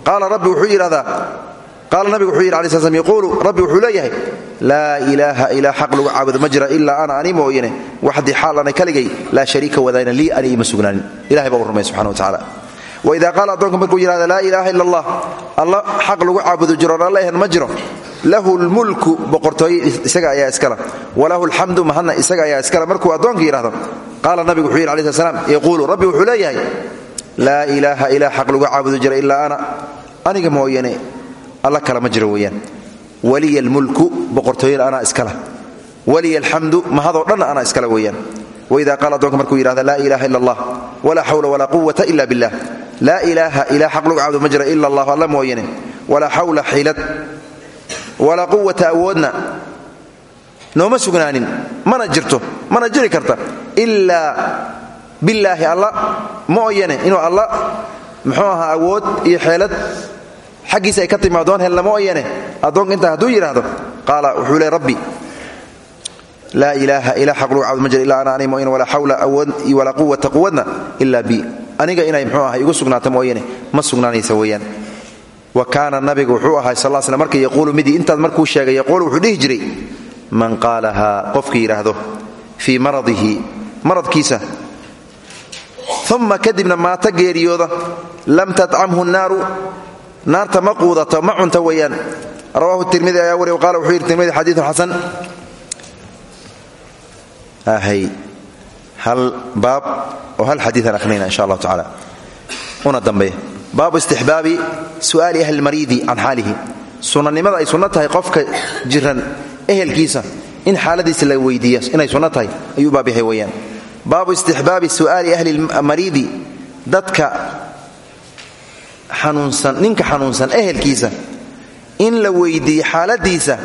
qaala rabbi wuxuu yidhahdaa qaala nabigu wuxuu yidhi alai sl slam yaquulu. Rabbi wuxuu leeyahay laa ilaaha ilaa xaq lagu caabudo ma ana. Ani mooyane waxdii xaal ana keligay laa shariika wadayna lii ani ima sugnaanin ilahay baa u subxana wa tacala waidaa qaala addoonka markuu yidhahda laa ilaaha ila allah alla xaq lagu caabudo jiroon alla ehan ma jiro. Lahu lmulku boqortooye isaga ayaa iskala walahu alxamdu mahadna isaga ayaa iskala markuu addoonka yidhahdo qaala nabigu wuxuu yidhi alai sl slam yaquulu rabbi wuxuu leeyahay laa ilaaha ilaa xaq lagu caabudo jira ilaa ana. Aniga mooyane alla kala ma jiro weeyaan. Waliya almulku boqortooyada anaa iskala waliya alxamdu mahadoo dhanna anaa iskala weeyaan. Waidaa qaala addoonka markuu yidhahda laa ilaha ila allah walaa xawla walaa quwata ila billah laa ilaaha ilaa xaq lagu caabudo ma jira ila allah alla mooyane walaa xawla xilad walaa quwata awoodna. Nooma sugnaanin mana jirto mana jiri karta. Ilaa billaahi alla mooyane inuu alla muxuu ahaa awood iyo xeelad. Xaggiisa ay ka timaadoon helna mooyane addoonka intaa hadduu yidhaahdo qaala wuxuu le rabbi laa ilaaha ilaa xaq lagu caabudo ma jira ilaa ana ani mooyane walaa xawla awood iyo quwata quwadna ilaa bi aniga inay mxuu ahay igu sugnaata mooyane ma sugnaanaysa weeyaan. Wa kaana nabigu wuxuu ahay sal slam marka yaquulu midii intaad markuu sheegay yaquulu wuxuu dhihi jiray man qaalahaa qofkii yidhaahdo fii maradihi maradkiisa. Uma kadibna maata geeriyooda lam tadcamhu naaru naarta ma quudato ma cunta weeyaan. Rawahu tirmidi ayaa wariy qaala wuxuu yidhi tirmidi xadiiun xasan hal baab oo hal xadiian arinayna insha allahu tacala una dambeeya baabu istixbaabi su'aali ahli lmariidi can xaalihi sunnanimada ay sunno tahay qofka jiran ehelkiisa in xaaladiisa la weydiiya inay sunno tahay ayuu yahay weeyaan. Baabu istixbaabi su'aali ahli lmariidi dadka xanuunsan ninka xanuunsan ehelkiisa in la weydiiyo xaaladiisa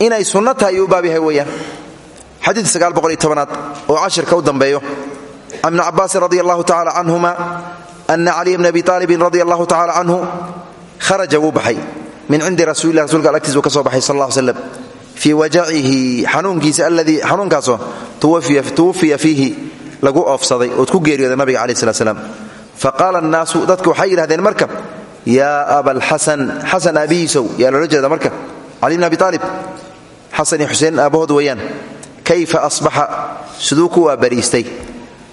inay sunno tahay ayuu baab yahay weeyaan xadiid aad oo cashirka u dambeeyo can ibni cabaasin radi allahu tacala canhuma ana caliya bn abi aalibin radi allahu tacala canhu kharaja wuu baxay. Min cindi rasulilah rasulka agtiis uu ka soo baxay sal lla slam fii wajacihi xanuunkiisa aladii xanuunkaasoo tuwafiya fiihi lagu oofsaday ood ku geeriyooday nabiga calaih slat slam faqaala annaasu dadku waxay yidhahdeen marka yaa abalxasan xasan aabihiisow yaa loola jeeda marka cali bn abi aalib xasan iyo xuseen aabbahood weeyaan kayfa asbaxa? Siduu ku waabariistay.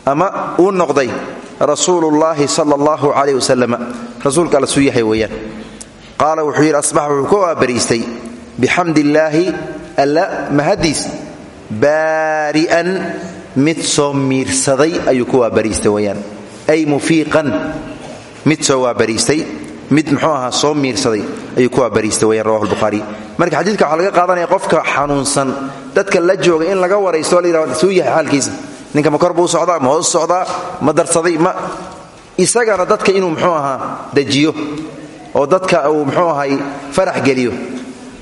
Ama uu noqday rasuulullaahi sala allahu calayh wasalam rasuulka alla suu yahay weeyaan. Qaala wuxuu yidhi asbaxa wuxuu ka waabariistay. Bixamdillaahi alla mahadiis baari'an mid soo miirsaday ayuu ku waabariistay weeyaan. Ay mufiiqan mid soo waabariistay mid muxuu ahaa soo miirsaday ayuu ku waabariistay weyan rawahu lbukhaari marka xadiidka waxaa laga qaadanaya qofka xanuunsan dadka la jooga in laga waraysto o la yidhahdo suu yahay xaalkiisa. Ninka ma kor buu socdaa ma hoos socdaa ma darsaday ma isagana dadka inuu muxuu ahaa dejiyo oo dadka uu muxuu ahay farax geliyo.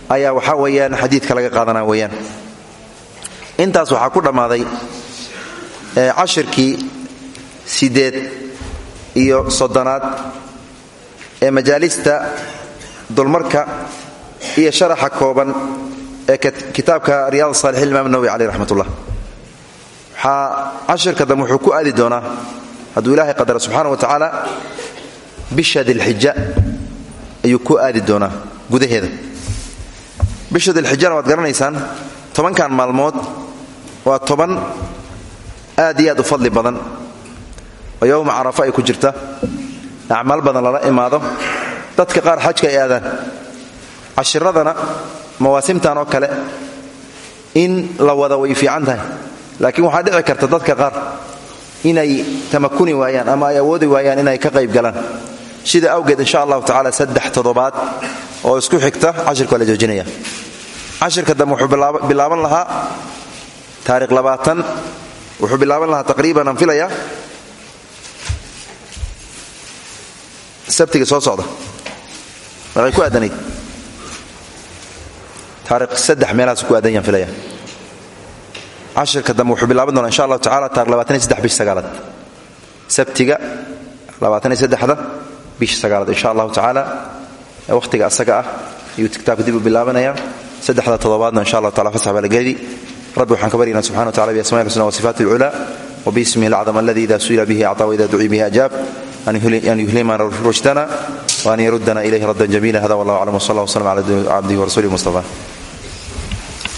Ayaa waxaa weeyaan xadiidka laga qaadanaa weeyaan. Intaas waxaa ku dhammaaday cashirkii sideed iyo soddonaad ee majaalista dulmarka iyo sharaxa kooban ee kitaabka riyaad saalixiin imaam nawowi caleyh raxmat ullah waxaa cashirka dambe wuxuu ku aadi doonaa hadduu ilaahay qadara subxaana wa tacaala bisha dilxija ayuu ku aadi doonaa gudaheeda. Bisha dilxijana waad garanaysaan tobankan maalmood waa toban aad iyo aad u fadli badan oo yowma carafa ay ku jirta acmaal badan lala imaado. Dadka qaar xajka ay aadaan. Cashiradana mawaasimtan oo kale in la wada way fiican tahay. Laakiin waxaa dhici karta dadka qaar inay tamakuni waayaan ama ay awoodi waayaan inay ka qayb galaan. Sida awgeed insha allahu tacala saddex toddobaad oo isku xigta cashirka waa joojinaya. Cashirka dambe wuxuu bilaaban lahaa taarikh labaatan wuxuu bilaaban lahaa taqriiban aan filayaa sabtiga soo socda. Waxay ku aadanayd taarikh saddex meelahaas ku aadan filaya. Cashirka dambe wuxuu insha allahu tacala taarikh labaatan iyo saddex bish sagaalaad. Sabtiga labaatan iyo saddexda bish sagaalaad insha allahu tacaala. Wakhtiga asaga ah ayuu kitaabka dib u bilaabanaya saddexda toddobaadna insha allahu tacala fasax baa la geli rabbi waxaan ka baryaynaa subxana wa tacala biasma'i lxusna wa sifaati alculaa wa biismihi alacdam aladi ida su'ila bihi acطaa wa ida ducii bihi ajaab an yuhlimana rushdana waan yarudana ilayh radan jamiila hada wallah aclam wsal wslam cala cabdihi wa rasuulih mustafa.